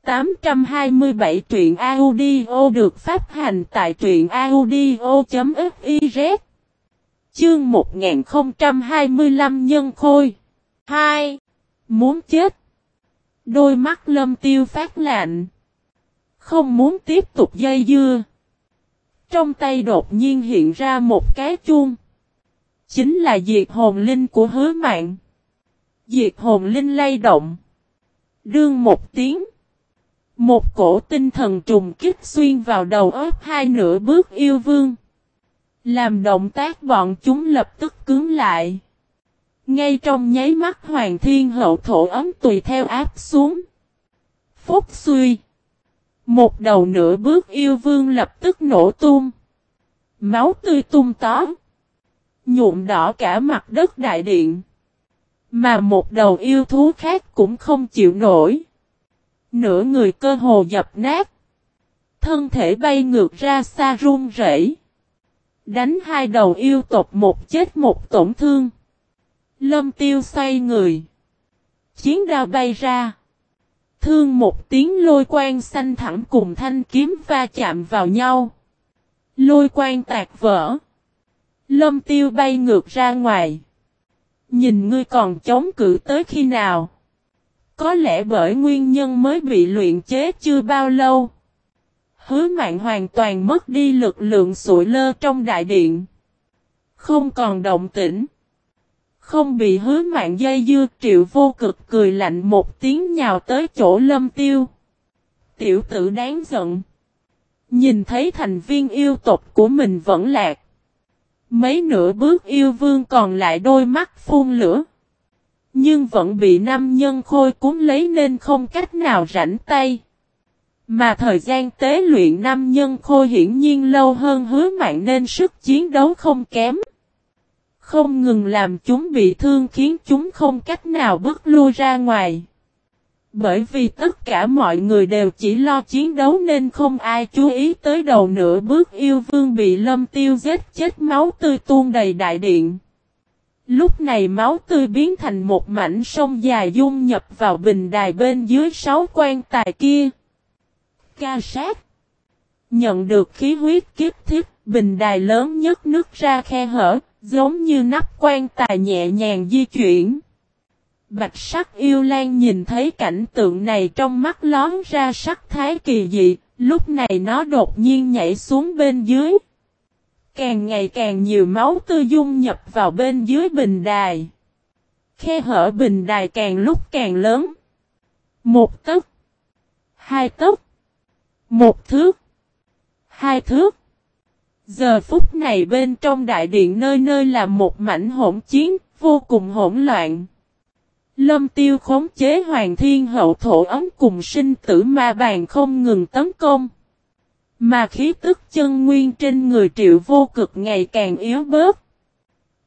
Speaker 1: 827 truyện audio được phát hành tại truyện audio.fiz Chương 1025 nhân khôi. 2. Muốn chết. Đôi mắt lâm tiêu phát lạnh. Không muốn tiếp tục dây dưa. Trong tay đột nhiên hiện ra một cái chuông. Chính là diệt hồn linh của hứa mạng. Diệt hồn linh lay động. Đương một tiếng. Một cổ tinh thần trùng kích xuyên vào đầu óc hai nửa bước yêu vương. Làm động tác bọn chúng lập tức cứng lại. Ngay trong nháy mắt hoàng thiên hậu thổ ấm tùy theo áp xuống. Phúc suy. Một đầu nửa bước yêu vương lập tức nổ tung. Máu tươi tung tó. Nhuộm đỏ cả mặt đất đại điện. Mà một đầu yêu thú khác cũng không chịu nổi. Nửa người cơ hồ dập nát. Thân thể bay ngược ra xa run rẩy. Đánh hai đầu yêu tộc một chết một tổn thương. Lâm tiêu xoay người. Chiến đao bay ra. Thương một tiếng lôi quang xanh thẳng cùng thanh kiếm va chạm vào nhau. Lôi quang tạc vỡ. Lâm tiêu bay ngược ra ngoài. Nhìn ngươi còn chống cự tới khi nào? Có lẽ bởi nguyên nhân mới bị luyện chế chưa bao lâu. Hứa mạng hoàn toàn mất đi lực lượng sụi lơ trong đại điện. Không còn động tĩnh. Không bị hứa mạng dây dưa, triệu vô cực cười lạnh một tiếng nhào tới chỗ lâm tiêu. Tiểu tử đáng giận. Nhìn thấy thành viên yêu tộc của mình vẫn lạc. Mấy nửa bước yêu vương còn lại đôi mắt phun lửa. Nhưng vẫn bị nam nhân khôi cuốn lấy nên không cách nào rảnh tay. Mà thời gian tế luyện nam nhân khô hiển nhiên lâu hơn hứa mạng nên sức chiến đấu không kém. Không ngừng làm chúng bị thương khiến chúng không cách nào bước lui ra ngoài. Bởi vì tất cả mọi người đều chỉ lo chiến đấu nên không ai chú ý tới đầu nửa bước yêu vương bị lâm tiêu giết chết máu tươi tuôn đầy đại điện. Lúc này máu tươi biến thành một mảnh sông dài dung nhập vào bình đài bên dưới sáu quan tài kia. Ca sát. Nhận được khí huyết kiếp thiết, bình đài lớn nhất nước ra khe hở, giống như nắp quan tài nhẹ nhàng di chuyển. Bạch sắc yêu lan nhìn thấy cảnh tượng này trong mắt lón ra sắc thái kỳ dị, lúc này nó đột nhiên nhảy xuống bên dưới. Càng ngày càng nhiều máu tươi dung nhập vào bên dưới bình đài. Khe hở bình đài càng lúc càng lớn. Một tấc. Hai tấc. Một thước. Hai thước. Giờ phút này bên trong đại điện nơi nơi là một mảnh hỗn chiến, vô cùng hỗn loạn. Lâm tiêu khống chế hoàng thiên hậu thổ ấm cùng sinh tử ma bàn không ngừng tấn công. Mà khí tức chân nguyên trên người triệu vô cực ngày càng yếu bớt.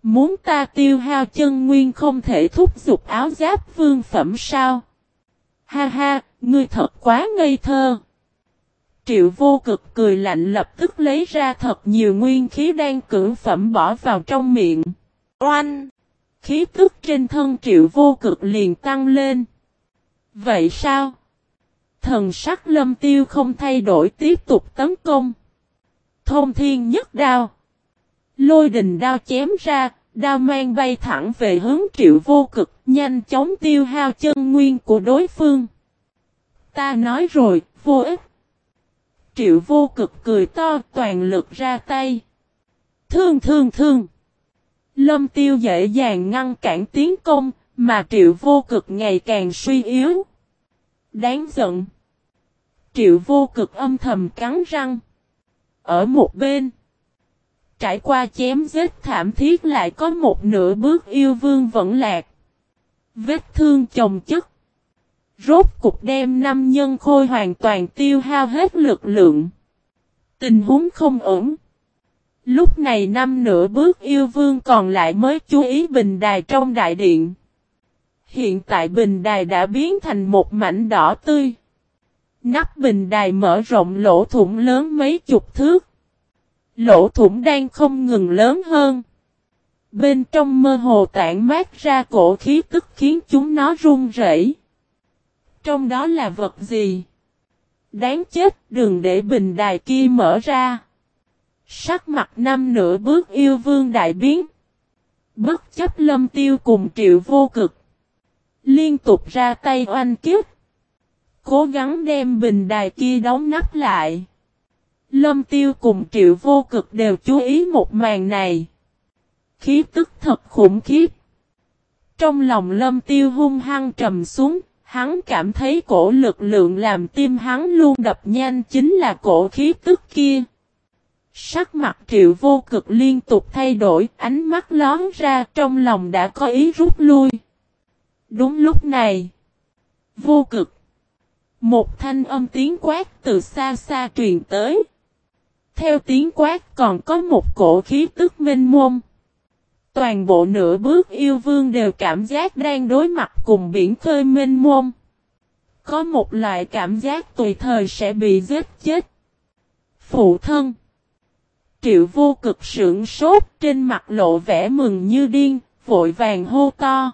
Speaker 1: Muốn ta tiêu hao chân nguyên không thể thúc giục áo giáp vương phẩm sao? Ha ha, ngươi thật quá ngây thơ. Triệu vô cực cười lạnh lập tức lấy ra thật nhiều nguyên khí đang cử phẩm bỏ vào trong miệng. Oanh! Khí tức trên thân triệu vô cực liền tăng lên. Vậy sao? Thần sắc lâm tiêu không thay đổi tiếp tục tấn công. Thông thiên nhất đao. Lôi đình đao chém ra, đao mang bay thẳng về hướng triệu vô cực, nhanh chóng tiêu hao chân nguyên của đối phương. Ta nói rồi, vô ích. Triệu vô cực cười to toàn lực ra tay. Thương thương thương. Lâm tiêu dễ dàng ngăn cản tiến công, mà triệu vô cực ngày càng suy yếu. Đáng giận. Triệu vô cực âm thầm cắn răng. Ở một bên. Trải qua chém giết thảm thiết lại có một nửa bước yêu vương vẫn lạc. Vết thương chồng chất. Rốt cục đem năm nhân khôi hoàn toàn tiêu hao hết lực lượng. Tình huống không ổn. Lúc này năm nửa bước yêu vương còn lại mới chú ý bình đài trong đại điện. Hiện tại bình đài đã biến thành một mảnh đỏ tươi. Nắp bình đài mở rộng lỗ thủng lớn mấy chục thước. Lỗ thủng đang không ngừng lớn hơn. Bên trong mơ hồ tản mát ra cổ khí tức khiến chúng nó run rẩy. Trong đó là vật gì? Đáng chết đừng để bình đài kia mở ra. Sắc mặt năm nửa bước yêu vương đại biến. Bất chấp lâm tiêu cùng triệu vô cực. Liên tục ra tay oanh kiếp. Cố gắng đem bình đài kia đóng nắp lại. Lâm tiêu cùng triệu vô cực đều chú ý một màn này. Khí tức thật khủng khiếp. Trong lòng lâm tiêu hung hăng trầm xuống, hắn cảm thấy cổ lực lượng làm tim hắn luôn đập nhanh chính là cổ khí tức kia. Sắc mặt triệu vô cực liên tục thay đổi, ánh mắt lón ra trong lòng đã có ý rút lui. Đúng lúc này, vô cực, một thanh âm tiếng quát từ xa xa truyền tới. Theo tiếng quát còn có một cổ khí tức minh mông. Toàn bộ nửa bước yêu vương đều cảm giác đang đối mặt cùng biển khơi mênh mông. Có một loại cảm giác tùy thời sẽ bị giết chết. Phụ thân Triệu vô cực sưởng sốt trên mặt lộ vẻ mừng như điên, vội vàng hô to.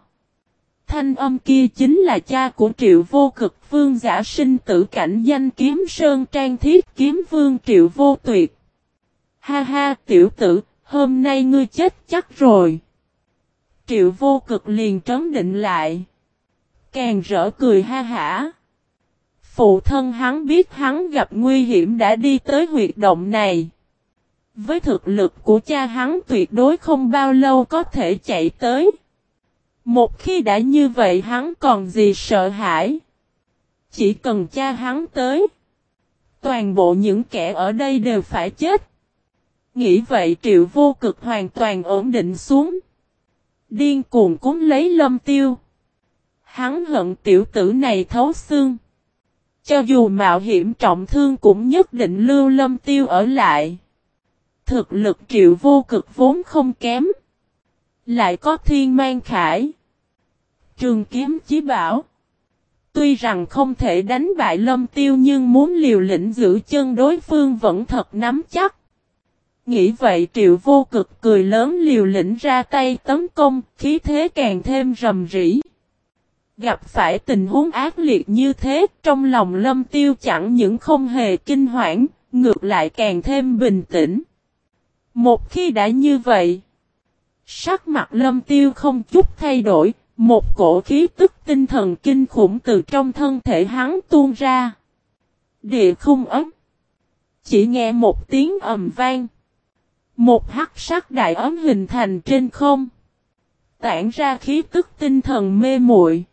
Speaker 1: Thanh âm kia chính là cha của triệu vô cực vương giả sinh tử cảnh danh kiếm sơn trang thiết kiếm vương triệu vô tuyệt. Ha ha tiểu tử, hôm nay ngươi chết chắc rồi. Triệu vô cực liền trấn định lại. Càng rỡ cười ha hả. Phụ thân hắn biết hắn gặp nguy hiểm đã đi tới huyệt động này. Với thực lực của cha hắn tuyệt đối không bao lâu có thể chạy tới. Một khi đã như vậy hắn còn gì sợ hãi. Chỉ cần cha hắn tới. Toàn bộ những kẻ ở đây đều phải chết. Nghĩ vậy triệu vô cực hoàn toàn ổn định xuống. Điên cuồng cúng lấy lâm tiêu. Hắn hận tiểu tử này thấu xương. Cho dù mạo hiểm trọng thương cũng nhất định lưu lâm tiêu ở lại. Thực lực triệu vô cực vốn không kém. Lại có thiên mang khải. Trường kiếm chí bảo. Tuy rằng không thể đánh bại lâm tiêu nhưng muốn liều lĩnh giữ chân đối phương vẫn thật nắm chắc. Nghĩ vậy triệu vô cực cười lớn liều lĩnh ra tay tấn công, khí thế càng thêm rầm rỉ. Gặp phải tình huống ác liệt như thế, trong lòng lâm tiêu chẳng những không hề kinh hoảng, ngược lại càng thêm bình tĩnh. Một khi đã như vậy, sắc mặt lâm tiêu không chút thay đổi, một cổ khí tức tinh thần kinh khủng từ trong thân thể hắn tuôn ra. Địa không ấm. Chỉ nghe một tiếng ầm vang. Một hắc sắc đại ấm hình thành trên không. Tản ra khí tức tinh thần mê muội.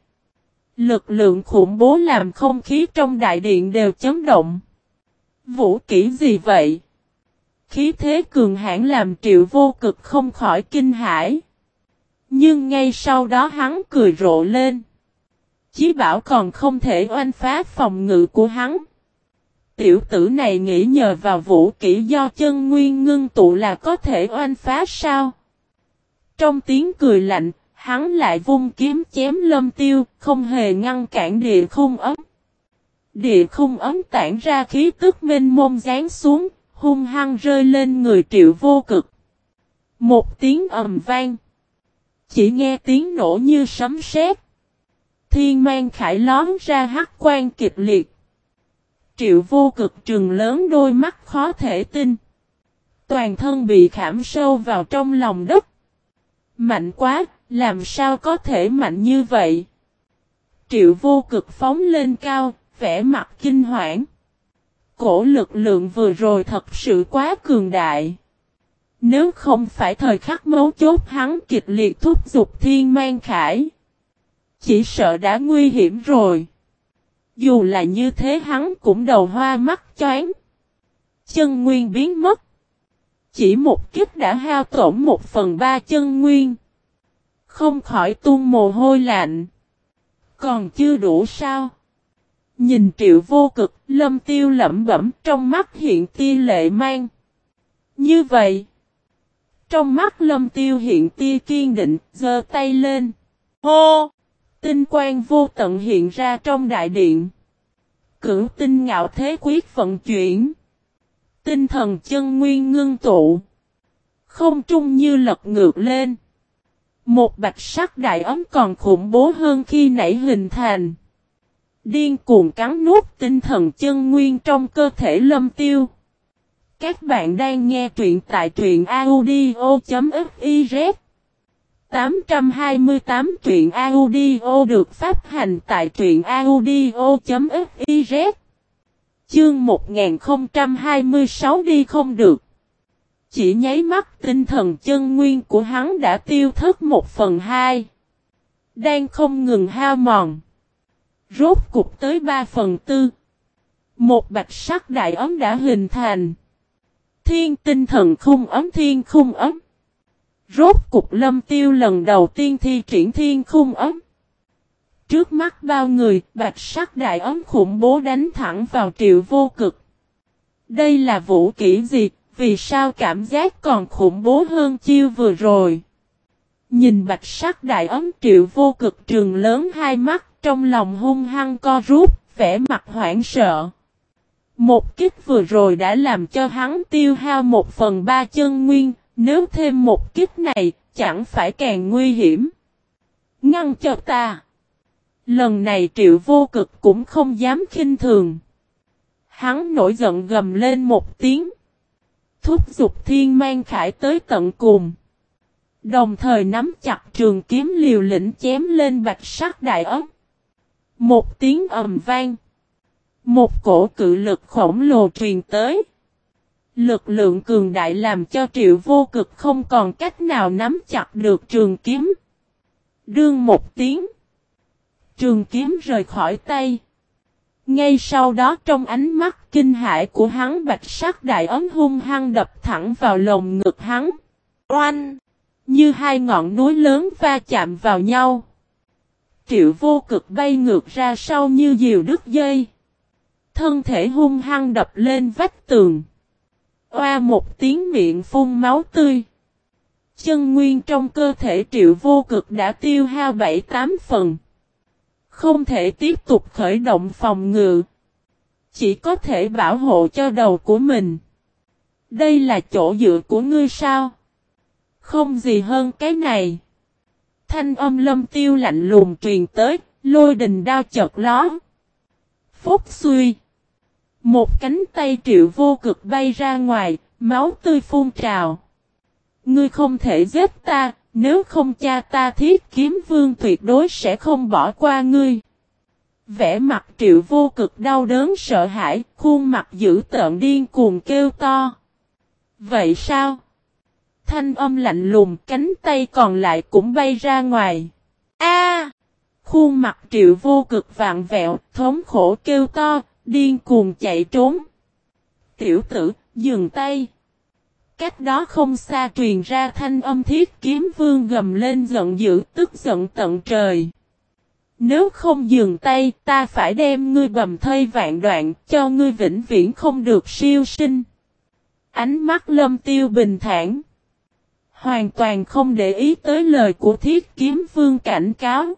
Speaker 1: Lực lượng khủng bố làm không khí trong đại điện đều chấn động. Vũ kỹ gì vậy? Khí thế cường hãn làm triệu vô cực không khỏi kinh hãi. Nhưng ngay sau đó hắn cười rộ lên. Chí bảo còn không thể oanh phá phòng ngự của hắn. Tiểu tử này nghĩ nhờ vào vũ kỹ do chân nguyên ngưng tụ là có thể oanh phá sao? Trong tiếng cười lạnh, hắn lại vung kiếm chém lâm tiêu, không hề ngăn cản địa khung ấm. Địa khung ấm tản ra khí tức minh mông dán xuống, hung hăng rơi lên người triệu vô cực. Một tiếng ầm vang. Chỉ nghe tiếng nổ như sấm sét. Thiên mang khải lón ra hắc quan kịch liệt. Triệu vô cực trừng lớn đôi mắt khó thể tin. Toàn thân bị khảm sâu vào trong lòng đất. Mạnh quá, làm sao có thể mạnh như vậy? Triệu vô cực phóng lên cao, vẻ mặt kinh hoảng. Cổ lực lượng vừa rồi thật sự quá cường đại. Nếu không phải thời khắc mấu chốt hắn kịch liệt thúc giục thiên mang khải. Chỉ sợ đã nguy hiểm rồi. Dù là như thế hắn cũng đầu hoa mắt choáng. Chân nguyên biến mất. Chỉ một kiếp đã hao tổn một phần ba chân nguyên. Không khỏi tuôn mồ hôi lạnh. Còn chưa đủ sao? Nhìn triệu vô cực, lâm tiêu lẩm bẩm trong mắt hiện tia lệ mang. Như vậy, trong mắt lâm tiêu hiện tia kiên định, giơ tay lên. Hô! Tinh quang vô tận hiện ra trong đại điện. Cửu tinh ngạo thế quyết vận chuyển. Tinh thần chân nguyên ngưng tụ. Không trung như lật ngược lên. Một bạch sắc đại ấm còn khủng bố hơn khi nảy hình thành. Điên cuồng cắn nuốt tinh thần chân nguyên trong cơ thể lâm tiêu. Các bạn đang nghe truyện tại truyện audio.fif 828 truyện audio được phát hành tại truyện audio.fiz Chương 1026 đi không được. Chỉ nháy mắt tinh thần chân nguyên của hắn đã tiêu thất một phần hai. Đang không ngừng hao mòn. Rốt cục tới ba phần tư. Một bạch sắc đại ấm đã hình thành. Thiên tinh thần khung ấm, thiên khung ấm. Rốt cục lâm tiêu lần đầu tiên thi triển thiên khung ấm. Trước mắt bao người, bạch sắc đại ấm khủng bố đánh thẳng vào triệu vô cực. Đây là vũ kỹ gì, vì sao cảm giác còn khủng bố hơn chiêu vừa rồi. Nhìn bạch sắc đại ấm triệu vô cực trường lớn hai mắt, trong lòng hung hăng co rút, vẻ mặt hoảng sợ. Một kích vừa rồi đã làm cho hắn tiêu hao một phần ba chân nguyên, nếu thêm một kích này, chẳng phải càng nguy hiểm. Ngăn cho ta. Lần này triệu vô cực cũng không dám khinh thường. Hắn nổi giận gầm lên một tiếng. Thúc giục thiên mang khải tới tận cùng. Đồng thời nắm chặt trường kiếm liều lĩnh chém lên bạch sắc đại ấm. Một tiếng ầm vang. Một cổ cự lực khổng lồ truyền tới. Lực lượng cường đại làm cho triệu vô cực không còn cách nào nắm chặt được trường kiếm. Đương một tiếng. Trường kiếm rời khỏi tay. Ngay sau đó trong ánh mắt kinh hãi của hắn, bạch sắc đại ấm hung hăng đập thẳng vào lồng ngực hắn. Oanh! Như hai ngọn núi lớn va chạm vào nhau. Triệu vô cực bay ngược ra sau như diều đứt dây. Thân thể hung hăng đập lên vách tường. Oa một tiếng miệng phun máu tươi. Chân nguyên trong cơ thể triệu vô cực đã tiêu hao bảy tám phần. Không thể tiếp tục khởi động phòng ngự. Chỉ có thể bảo hộ cho đầu của mình. Đây là chỗ dựa của ngươi sao? Không gì hơn cái này. Thanh âm lâm tiêu lạnh lùng truyền tới, lôi đình đao chợt ló. Phúc suy. Một cánh tay triệu vô cực bay ra ngoài, máu tươi phun trào. Ngươi không thể giết ta, nếu không cha ta thiết kiếm vương tuyệt đối sẽ không bỏ qua ngươi. Vẽ mặt triệu vô cực đau đớn sợ hãi, khuôn mặt dữ tợn điên cuồng kêu to. Vậy sao? Thanh âm lạnh lùng, cánh tay còn lại cũng bay ra ngoài. A! khuôn mặt triệu vô cực vạn vẹo, thống khổ kêu to, điên cuồng chạy trốn. Tiểu tử, dừng tay. Cách đó không xa truyền ra thanh âm thiết kiếm vương gầm lên giận dữ tức giận tận trời. Nếu không dừng tay ta phải đem ngươi bầm thây vạn đoạn cho ngươi vĩnh viễn không được siêu sinh. Ánh mắt lâm tiêu bình thản. Hoàn toàn không để ý tới lời của thiết kiếm vương cảnh cáo.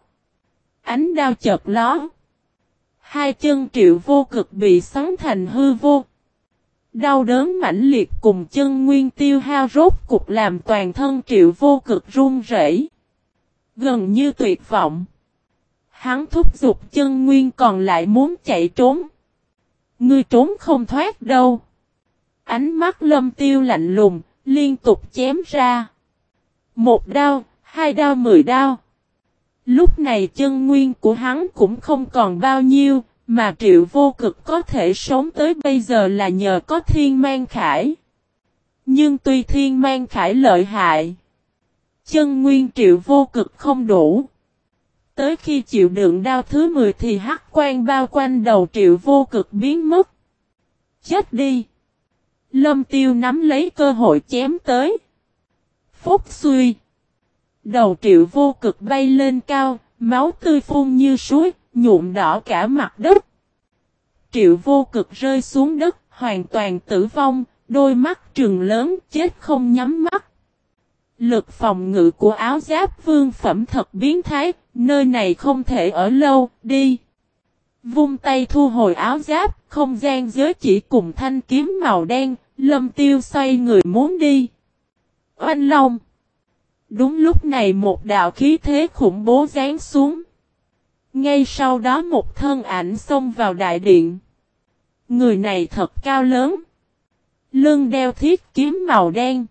Speaker 1: Ánh đao chợt ló. Hai chân triệu vô cực bị xoắn thành hư vô. Đau đớn mãnh liệt cùng chân nguyên tiêu hao rốt cục làm toàn thân triệu vô cực run rẩy, Gần như tuyệt vọng. Hắn thúc giục chân nguyên còn lại muốn chạy trốn. Ngươi trốn không thoát đâu. Ánh mắt lâm tiêu lạnh lùng, liên tục chém ra. Một đao, hai đao mười đao. Lúc này chân nguyên của hắn cũng không còn bao nhiêu, mà triệu vô cực có thể sống tới bây giờ là nhờ có thiên mang khải. Nhưng tuy thiên mang khải lợi hại, chân nguyên triệu vô cực không đủ. Tới khi chịu đựng đau thứ 10 thì hắc quan bao quanh đầu triệu vô cực biến mất. Chết đi! Lâm tiêu nắm lấy cơ hội chém tới. Phúc suy! Đầu triệu vô cực bay lên cao, máu tươi phun như suối, nhuộm đỏ cả mặt đất. Triệu vô cực rơi xuống đất, hoàn toàn tử vong, đôi mắt trừng lớn chết không nhắm mắt. Lực phòng ngự của áo giáp vương phẩm thật biến thái, nơi này không thể ở lâu, đi. Vung tay thu hồi áo giáp, không gian giới chỉ cùng thanh kiếm màu đen, lâm tiêu xoay người muốn đi. Oanh Long Đúng lúc này một đạo khí thế khủng bố rán xuống. Ngay sau đó một thân ảnh xông vào đại điện. Người này thật cao lớn. Lưng đeo thiết kiếm màu đen.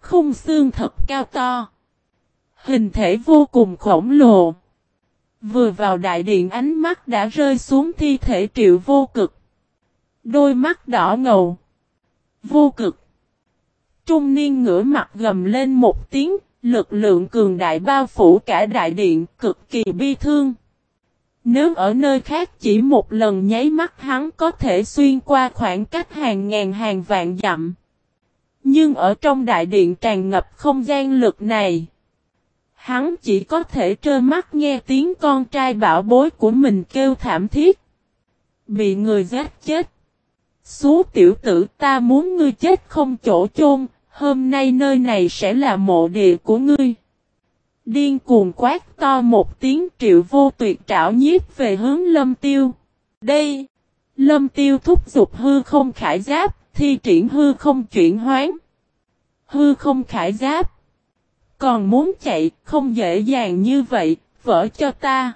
Speaker 1: Khung xương thật cao to. Hình thể vô cùng khổng lồ. Vừa vào đại điện ánh mắt đã rơi xuống thi thể triệu vô cực. Đôi mắt đỏ ngầu. Vô cực. Trung niên ngửa mặt gầm lên một tiếng, lực lượng cường đại bao phủ cả đại điện, cực kỳ bi thương. Nếu ở nơi khác chỉ một lần nháy mắt hắn có thể xuyên qua khoảng cách hàng ngàn hàng vạn dặm. Nhưng ở trong đại điện tràn ngập không gian lực này. Hắn chỉ có thể trơ mắt nghe tiếng con trai bảo bối của mình kêu thảm thiết. Bị người giết chết. Xú tiểu tử ta muốn ngươi chết không chỗ chôn, hôm nay nơi này sẽ là mộ địa của ngươi. Điên cuồng quát to một tiếng triệu vô tuyệt trảo nhiếp về hướng lâm tiêu. Đây! Lâm tiêu thúc giục hư không khải giáp, thi triển hư không chuyển hoán. Hư không khải giáp. Còn muốn chạy, không dễ dàng như vậy, vỡ cho ta.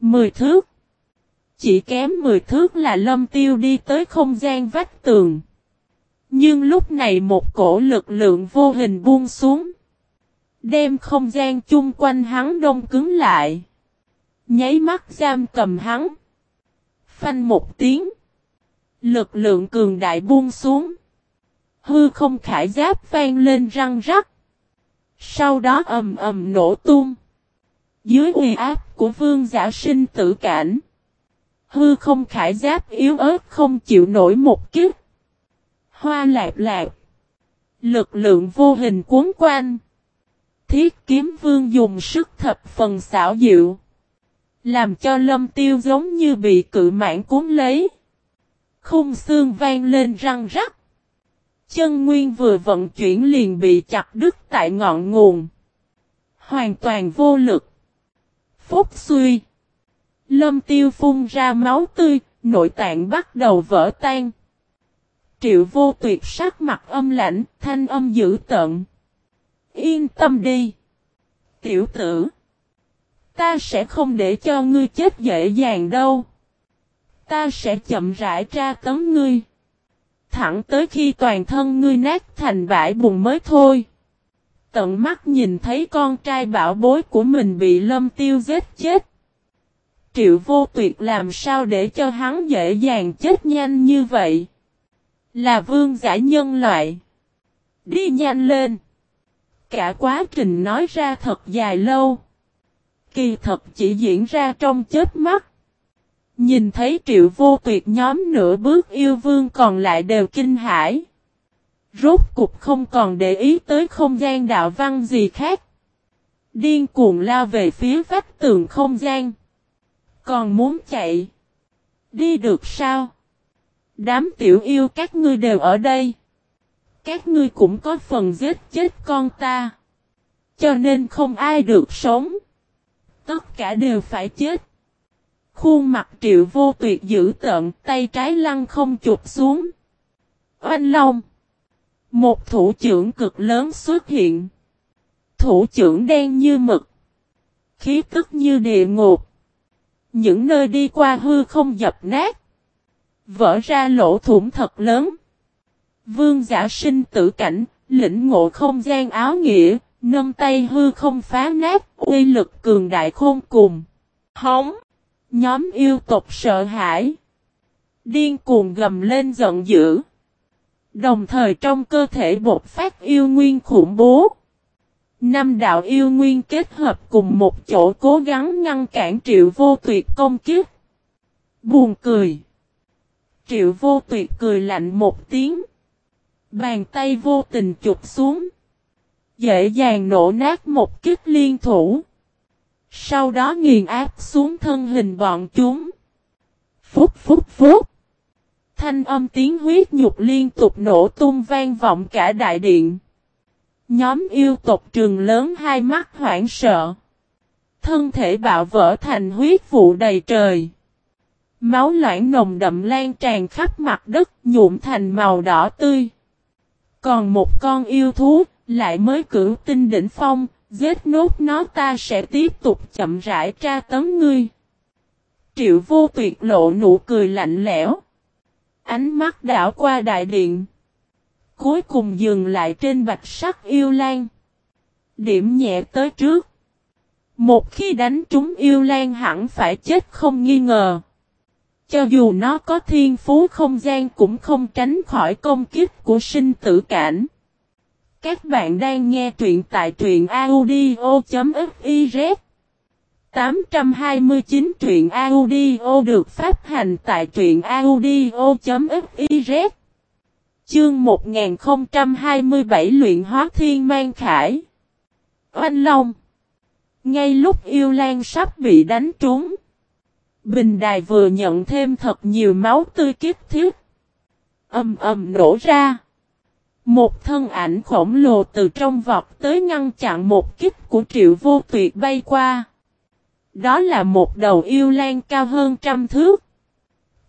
Speaker 1: Mười thước. Chỉ kém mười thước là lâm tiêu đi tới không gian vách tường. Nhưng lúc này một cổ lực lượng vô hình buông xuống. Đem không gian chung quanh hắn đông cứng lại. Nháy mắt giam cầm hắn. Phanh một tiếng. Lực lượng cường đại buông xuống. Hư không khải giáp vang lên răng rắc. Sau đó ầm ầm nổ tung. Dưới uy áp của vương giả sinh tử cảnh. Hư không khải giáp yếu ớt không chịu nổi một kiếp. Hoa lạc lạc. Lực lượng vô hình cuốn quanh. Thiết kiếm vương dùng sức thập phần xảo diệu. Làm cho lâm tiêu giống như bị cự mãn cuốn lấy. Khung xương vang lên răng rắc. Chân nguyên vừa vận chuyển liền bị chặt đứt tại ngọn nguồn. Hoàn toàn vô lực. Phúc suy. Lâm tiêu phun ra máu tươi, nội tạng bắt đầu vỡ tan. Triệu vô tuyệt sắc mặt âm lạnh, thanh âm dữ tận. Yên tâm đi. Tiểu tử. Ta sẽ không để cho ngươi chết dễ dàng đâu. Ta sẽ chậm rãi tra tấn ngươi. Thẳng tới khi toàn thân ngươi nát thành bãi bùn mới thôi. Tận mắt nhìn thấy con trai bảo bối của mình bị lâm tiêu giết chết. Triệu vô tuyệt làm sao để cho hắn dễ dàng chết nhanh như vậy. Là vương giả nhân loại. Đi nhanh lên. Cả quá trình nói ra thật dài lâu. Kỳ thật chỉ diễn ra trong chết mắt. Nhìn thấy triệu vô tuyệt nhóm nửa bước yêu vương còn lại đều kinh hãi. Rốt cục không còn để ý tới không gian đạo văn gì khác. Điên cuồng lao về phía vách tường không gian. Còn muốn chạy. Đi được sao? Đám tiểu yêu các ngươi đều ở đây. Các ngươi cũng có phần giết chết con ta. Cho nên không ai được sống. Tất cả đều phải chết. Khuôn mặt triệu vô tuyệt giữ tận, tay trái lăn không chụp xuống. Oanh Long. Một thủ trưởng cực lớn xuất hiện. Thủ trưởng đen như mực. Khí tức như địa ngục. Những nơi đi qua hư không dập nát. Vỡ ra lỗ thủng thật lớn. Vương giả sinh tử cảnh, lĩnh ngộ không gian áo nghĩa, nâng tay hư không phá nát, uy lực cường đại khôn cùng. Hóng! Nhóm yêu tộc sợ hãi. Điên cuồng gầm lên giận dữ. Đồng thời trong cơ thể bột phát yêu nguyên khủng bố. Năm đạo yêu nguyên kết hợp cùng một chỗ cố gắng ngăn cản triệu vô tuyệt công kiếp. Buồn cười. Triệu vô tuyệt cười lạnh một tiếng. Bàn tay vô tình chụp xuống. Dễ dàng nổ nát một kích liên thủ. Sau đó nghiền áp xuống thân hình bọn chúng. Phúc phúc phúc. Thanh âm tiếng huyết nhục liên tục nổ tung vang vọng cả đại điện. Nhóm yêu tộc trường lớn hai mắt hoảng sợ. Thân thể bạo vỡ thành huyết vụ đầy trời. Máu loãng nồng đậm lan tràn khắp mặt đất nhuộm thành màu đỏ tươi. Còn một con yêu thú lại mới cửu tinh đỉnh phong, giết nốt nó ta sẽ tiếp tục chậm rãi tra tấn ngươi. Triệu vô tuyệt lộ nụ cười lạnh lẽo. Ánh mắt đảo qua đại điện. Cuối cùng dừng lại trên bạch sắc yêu lan. Điểm nhẹ tới trước. Một khi đánh trúng yêu lan hẳn phải chết không nghi ngờ. Cho dù nó có thiên phú không gian cũng không tránh khỏi công kích của sinh tử cảnh. Các bạn đang nghe truyện tại truyện audio.fiz 829 truyện audio được phát hành tại truyện audio.fiz Chương 1027 luyện hóa thiên mang khải. Oanh Long. Ngay lúc yêu lan sắp bị đánh trúng Bình đài vừa nhận thêm thật nhiều máu tươi kiếp thiết Âm ầm nổ ra một thân ảnh khổng lồ từ trong vọt tới ngăn chặn một kích của triệu vô tuyệt bay qua. Đó là một đầu yêu lan cao hơn trăm thước.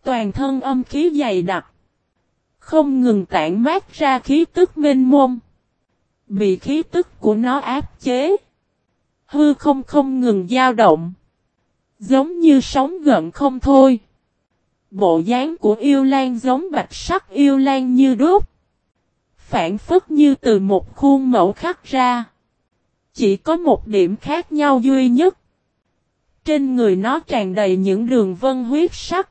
Speaker 1: Toàn thân âm khí dày đặc. Không ngừng tản mát ra khí tức mênh mông. Bị khí tức của nó áp chế. Hư không không ngừng dao động. Giống như sóng gần không thôi. Bộ dáng của yêu lan giống bạch sắc yêu lan như đốt, phản phức như từ một khuôn mẫu khắc ra. Chỉ có một điểm khác nhau duy nhất. Trên người nó tràn đầy những đường vân huyết sắc.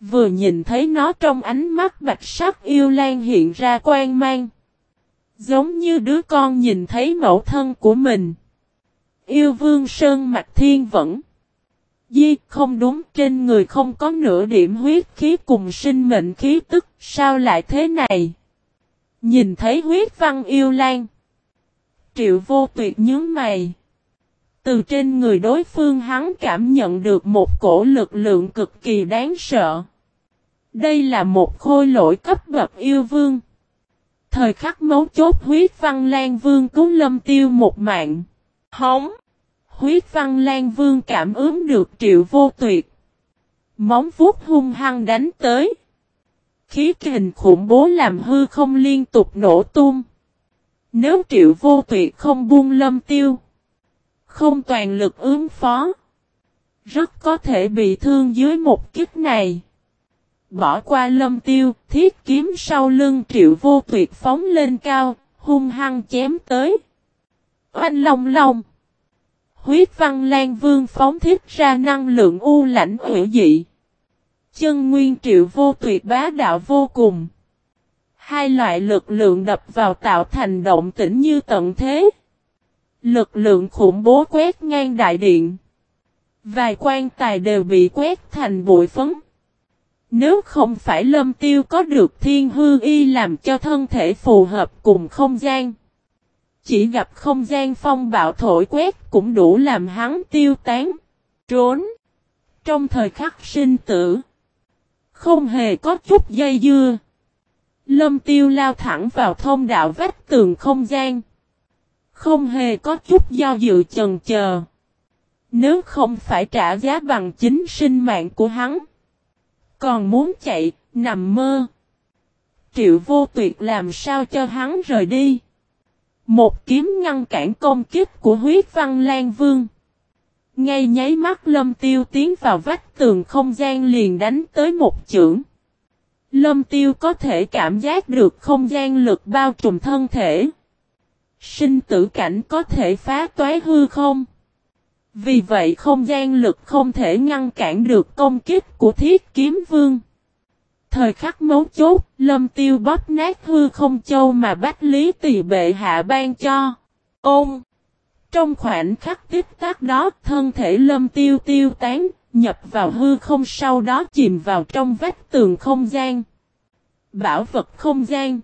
Speaker 1: Vừa nhìn thấy nó trong ánh mắt bạch sắc yêu lan hiện ra quan mang. Giống như đứa con nhìn thấy mẫu thân của mình. Yêu vương Sơn Mạch Thiên vẫn. Di, không đúng, trên người không có nửa điểm huyết khí cùng sinh mệnh khí tức, sao lại thế này. Nhìn thấy huyết văn yêu lan. Triệu vô tuyệt nhớ mày. Từ trên người đối phương hắn cảm nhận được một cổ lực lượng cực kỳ đáng sợ. Đây là một khôi lỗi cấp bậc yêu vương. Thời khắc mấu chốt huyết văn lan vương cứu lâm tiêu một mạng. hóng Huyết văn lan vương cảm ứng được triệu vô tuyệt. Móng vuốt hung hăng đánh tới. Khí kình khủng bố làm hư không liên tục nổ tung. Nếu triệu vô tuyệt không buông lâm tiêu. Không toàn lực ứng phó. Rất có thể bị thương dưới một kích này. Bỏ qua lâm tiêu, thiết kiếm sau lưng triệu vô tuyệt phóng lên cao, hung hăng chém tới. Oanh long long. Huyết văn lan vương phóng thiết ra năng lượng u lãnh hữu dị. Chân nguyên triệu vô tuyệt bá đạo vô cùng. Hai loại lực lượng đập vào tạo thành động tĩnh như tận thế. Lực lượng khủng bố quét ngang đại điện. Vài quan tài đều bị quét thành bụi phấn. Nếu không phải lâm tiêu có được thiên hư y làm cho thân thể phù hợp cùng không gian. Chỉ gặp không gian phong bạo thổi quét cũng đủ làm hắn tiêu tán. Trốn. Trong thời khắc sinh tử. Không hề có chút dây dưa. Lâm tiêu lao thẳng vào thông đạo vách tường không gian. Không hề có chút do dự chần chờ. Nếu không phải trả giá bằng chính sinh mạng của hắn. Còn muốn chạy, nằm mơ. Triệu vô tuyệt làm sao cho hắn rời đi. Một kiếm ngăn cản công kích của huyết văn Lan Vương. Ngay nháy mắt lâm tiêu tiến vào vách tường không gian liền đánh tới một chưởng. Lâm tiêu có thể cảm giác được không gian lực bao trùm thân thể. Sinh tử cảnh có thể phá toái hư không? Vì vậy không gian lực không thể ngăn cản được công kích của thiết kiếm vương. Thời khắc mấu chốt, lâm tiêu bóp nát hư không châu mà bách lý tỳ bệ hạ ban cho. Ôm! Trong khoảnh khắc tiếp tác đó, thân thể lâm tiêu tiêu tán, nhập vào hư không sau đó chìm vào trong vách tường không gian. Bảo vật không gian.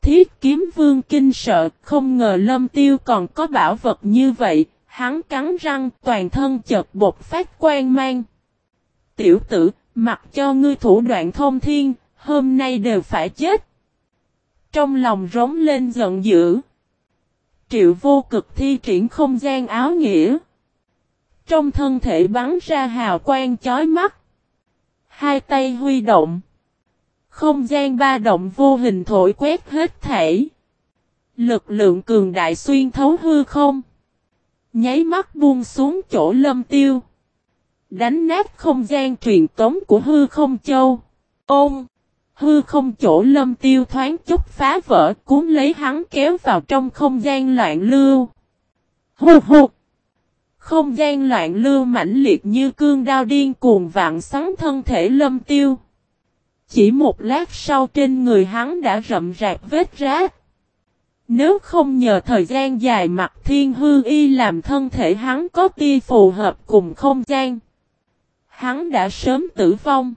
Speaker 1: Thiết kiếm vương kinh sợ, không ngờ lâm tiêu còn có bảo vật như vậy, hắn cắn răng toàn thân chợt bột phát quan mang. Tiểu tử, mặc cho ngươi thủ đoạn thông thiên, hôm nay đều phải chết. Trong lòng rống lên giận dữ. triệu vô cực thi triển không gian áo nghĩa. Trong thân thể bắn ra hào quang chói mắt. Hai tay huy động. Không gian ba động vô hình thổi quét hết thể Lực lượng cường đại xuyên thấu hư không. Nháy mắt buông xuống chỗ lâm tiêu. Đánh nát không gian truyền tống của hư không châu. Ôm. Hư không chỗ lâm tiêu thoáng chút phá vỡ, cuốn lấy hắn kéo vào trong không gian loạn lưu. Hù hù. Không gian loạn lưu mãnh liệt như cương đao điên cuồng vạn sắn thân thể lâm tiêu. Chỉ một lát sau trên người hắn đã rậm rạc vết rác. Nếu không nhờ thời gian dài mặt thiên hư y làm thân thể hắn có tia phù hợp cùng không gian. Hắn đã sớm tử vong.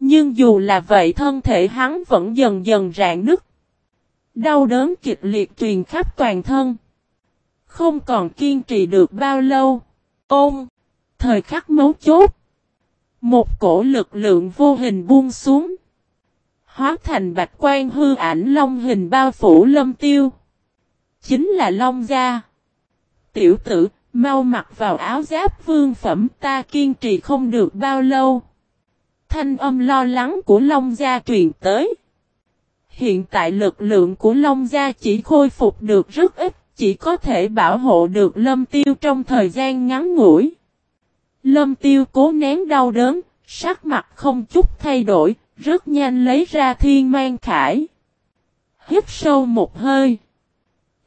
Speaker 1: Nhưng dù là vậy thân thể hắn vẫn dần dần rạn nứt. Đau đớn kịch liệt truyền khắp toàn thân. Không còn kiên trì được bao lâu. Ôm. Thời khắc mấu chốt. Một cổ lực lượng vô hình buông xuống. Hóa thành bạch quan hư ảnh long hình bao phủ lâm tiêu. Chính là long gia. Tiểu tử, mau mặc vào áo giáp vương phẩm ta kiên trì không được bao lâu. Thanh âm lo lắng của long gia truyền tới. Hiện tại lực lượng của long gia chỉ khôi phục được rất ít, chỉ có thể bảo hộ được lâm tiêu trong thời gian ngắn ngủi. Lâm tiêu cố nén đau đớn, sắc mặt không chút thay đổi, rất nhanh lấy ra thiên mang khải. Hít sâu một hơi.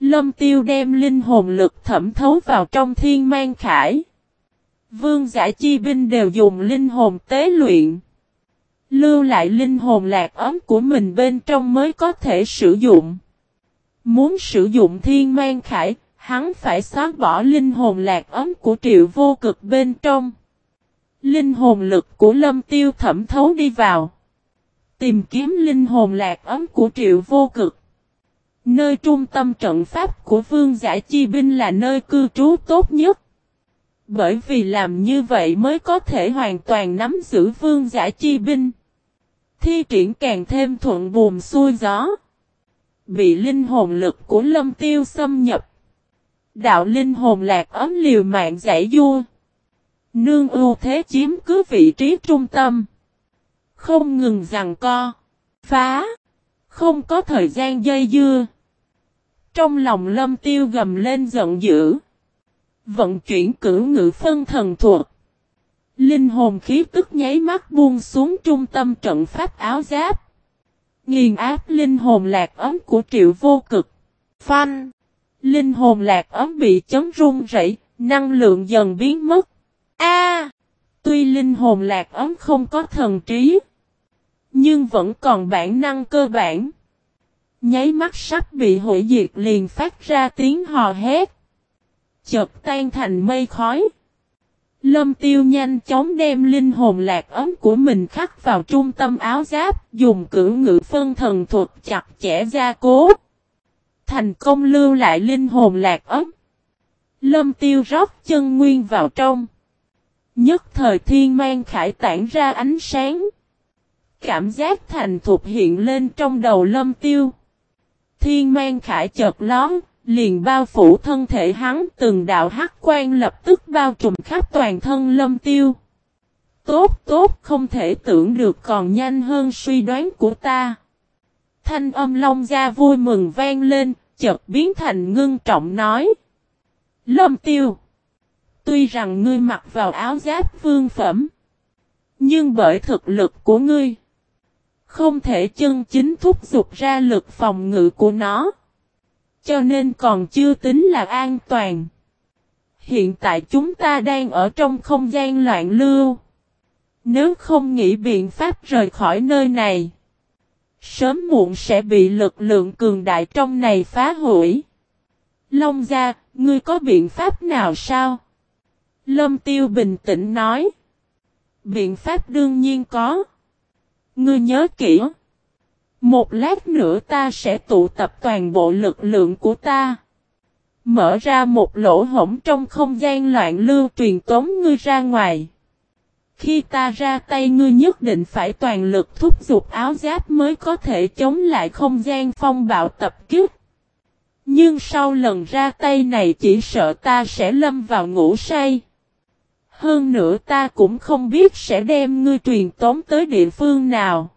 Speaker 1: Lâm tiêu đem linh hồn lực thẩm thấu vào trong thiên mang khải. Vương giả chi binh đều dùng linh hồn tế luyện. Lưu lại linh hồn lạc ấm của mình bên trong mới có thể sử dụng. Muốn sử dụng thiên mang khải, hắn phải xóa bỏ linh hồn lạc ấm của triệu vô cực bên trong. Linh hồn lực của lâm tiêu thẩm thấu đi vào. Tìm kiếm linh hồn lạc ấm của triệu vô cực. Nơi trung tâm trận pháp của vương giả chi binh là nơi cư trú tốt nhất. Bởi vì làm như vậy mới có thể hoàn toàn nắm giữ vương giả chi binh. Thi triển càng thêm thuận buồm xuôi gió. Bị linh hồn lực của lâm tiêu xâm nhập. Đạo linh hồn lạc ấm liều mạng giải vua. Nương ưu thế chiếm cứ vị trí trung tâm. Không ngừng rằng co. Phá. Không có thời gian dây dưa. Trong lòng lâm tiêu gầm lên giận dữ. Vận chuyển cử ngự phân thần thuộc Linh hồn khí tức nháy mắt buông xuống trung tâm trận pháp áo giáp. Nghiền áp linh hồn lạc ấm của triệu vô cực. Phanh. Linh hồn lạc ấm bị chấn rung rẩy, năng lượng dần biến mất. A! tuy linh hồn lạc ấm không có thần trí, nhưng vẫn còn bản năng cơ bản. Nháy mắt sắp bị hủy diệt liền phát ra tiếng hò hét. Chợt tan thành mây khói. Lâm tiêu nhanh chóng đem linh hồn lạc ấm của mình khắc vào trung tâm áo giáp, dùng cử ngự phân thần thuật chặt chẽ ra cố. Thành công lưu lại linh hồn lạc ấm. Lâm tiêu rót chân nguyên vào trong. Nhất thời thiên mang khải tản ra ánh sáng. Cảm giác thành thục hiện lên trong đầu lâm tiêu. Thiên mang khải chợt lón, liền bao phủ thân thể hắn từng đạo hắc quan lập tức bao trùm khắp toàn thân lâm tiêu. Tốt tốt không thể tưởng được còn nhanh hơn suy đoán của ta. Thanh âm long gia vui mừng vang lên, chợt biến thành ngưng trọng nói. Lâm tiêu. Tuy rằng ngươi mặc vào áo giáp vương phẩm. Nhưng bởi thực lực của ngươi. Không thể chân chính thúc giục ra lực phòng ngự của nó. Cho nên còn chưa tính là an toàn. Hiện tại chúng ta đang ở trong không gian loạn lưu. Nếu không nghĩ biện pháp rời khỏi nơi này. Sớm muộn sẽ bị lực lượng cường đại trong này phá hủy. Long gia, ngươi có biện pháp nào sao? Lâm Tiêu bình tĩnh nói. Biện pháp đương nhiên có. Ngươi nhớ kỹ. Một lát nữa ta sẽ tụ tập toàn bộ lực lượng của ta. Mở ra một lỗ hổng trong không gian loạn lưu truyền tống ngươi ra ngoài. Khi ta ra tay ngươi nhất định phải toàn lực thúc giục áo giáp mới có thể chống lại không gian phong bạo tập kích. Nhưng sau lần ra tay này chỉ sợ ta sẽ lâm vào ngủ say. Hơn nữa ta cũng không biết sẽ đem ngươi truyền tống tới địa phương nào.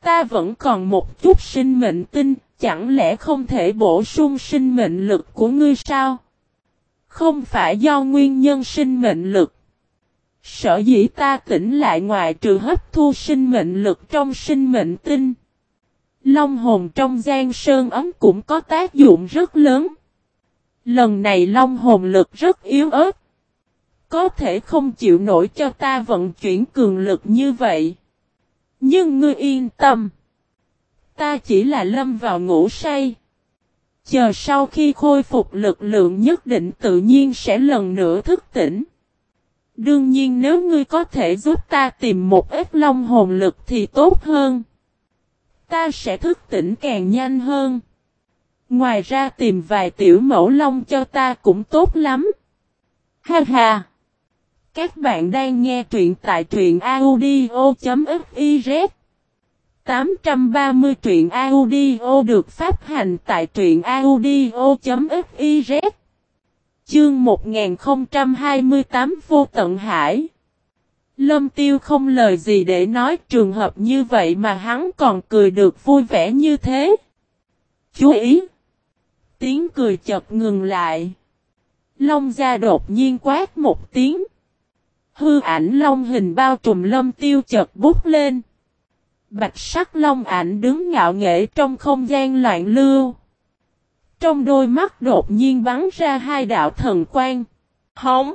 Speaker 1: Ta vẫn còn một chút sinh mệnh tinh, chẳng lẽ không thể bổ sung sinh mệnh lực của ngươi sao? Không phải do nguyên nhân sinh mệnh lực. Sở dĩ ta tỉnh lại ngoài trừ hấp thu sinh mệnh lực trong sinh mệnh tinh. Long hồn trong gian sơn ấm cũng có tác dụng rất lớn. Lần này long hồn lực rất yếu ớt. Có thể không chịu nổi cho ta vận chuyển cường lực như vậy. Nhưng ngươi yên tâm. Ta chỉ là lâm vào ngủ say. Chờ sau khi khôi phục lực lượng nhất định tự nhiên sẽ lần nữa thức tỉnh. Đương nhiên nếu ngươi có thể giúp ta tìm một ít long hồn lực thì tốt hơn. Ta sẽ thức tỉnh càng nhanh hơn. Ngoài ra tìm vài tiểu mẫu long cho ta cũng tốt lắm. Ha ha! Các bạn đang nghe truyện tại truyện audio.fiz 830 truyện audio được phát hành tại truyện audio.fiz Chương 1028 Vô Tận Hải Lâm Tiêu không lời gì để nói, trường hợp như vậy mà hắn còn cười được vui vẻ như thế. Chú ý! Tiếng cười chợt ngừng lại. Long gia đột nhiên quát một tiếng. Hư ảnh long hình bao trùm lâm tiêu chợt bút lên. Bạch sắc long ảnh đứng ngạo nghễ trong không gian loạn lưu. Trong đôi mắt đột nhiên bắn ra hai đạo thần quang. Hống!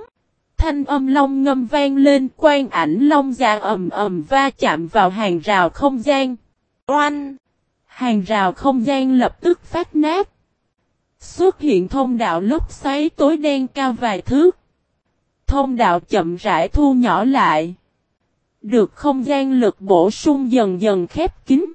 Speaker 1: Thanh âm long ngâm vang lên quan ảnh long già ầm ầm va chạm vào hàng rào không gian. Oanh! Hàng rào không gian lập tức phát nát. Xuất hiện thông đạo lốc xoáy tối đen cao vài thước. Thông đạo chậm rãi thu nhỏ lại. Được không gian lực bổ sung dần dần khép kín.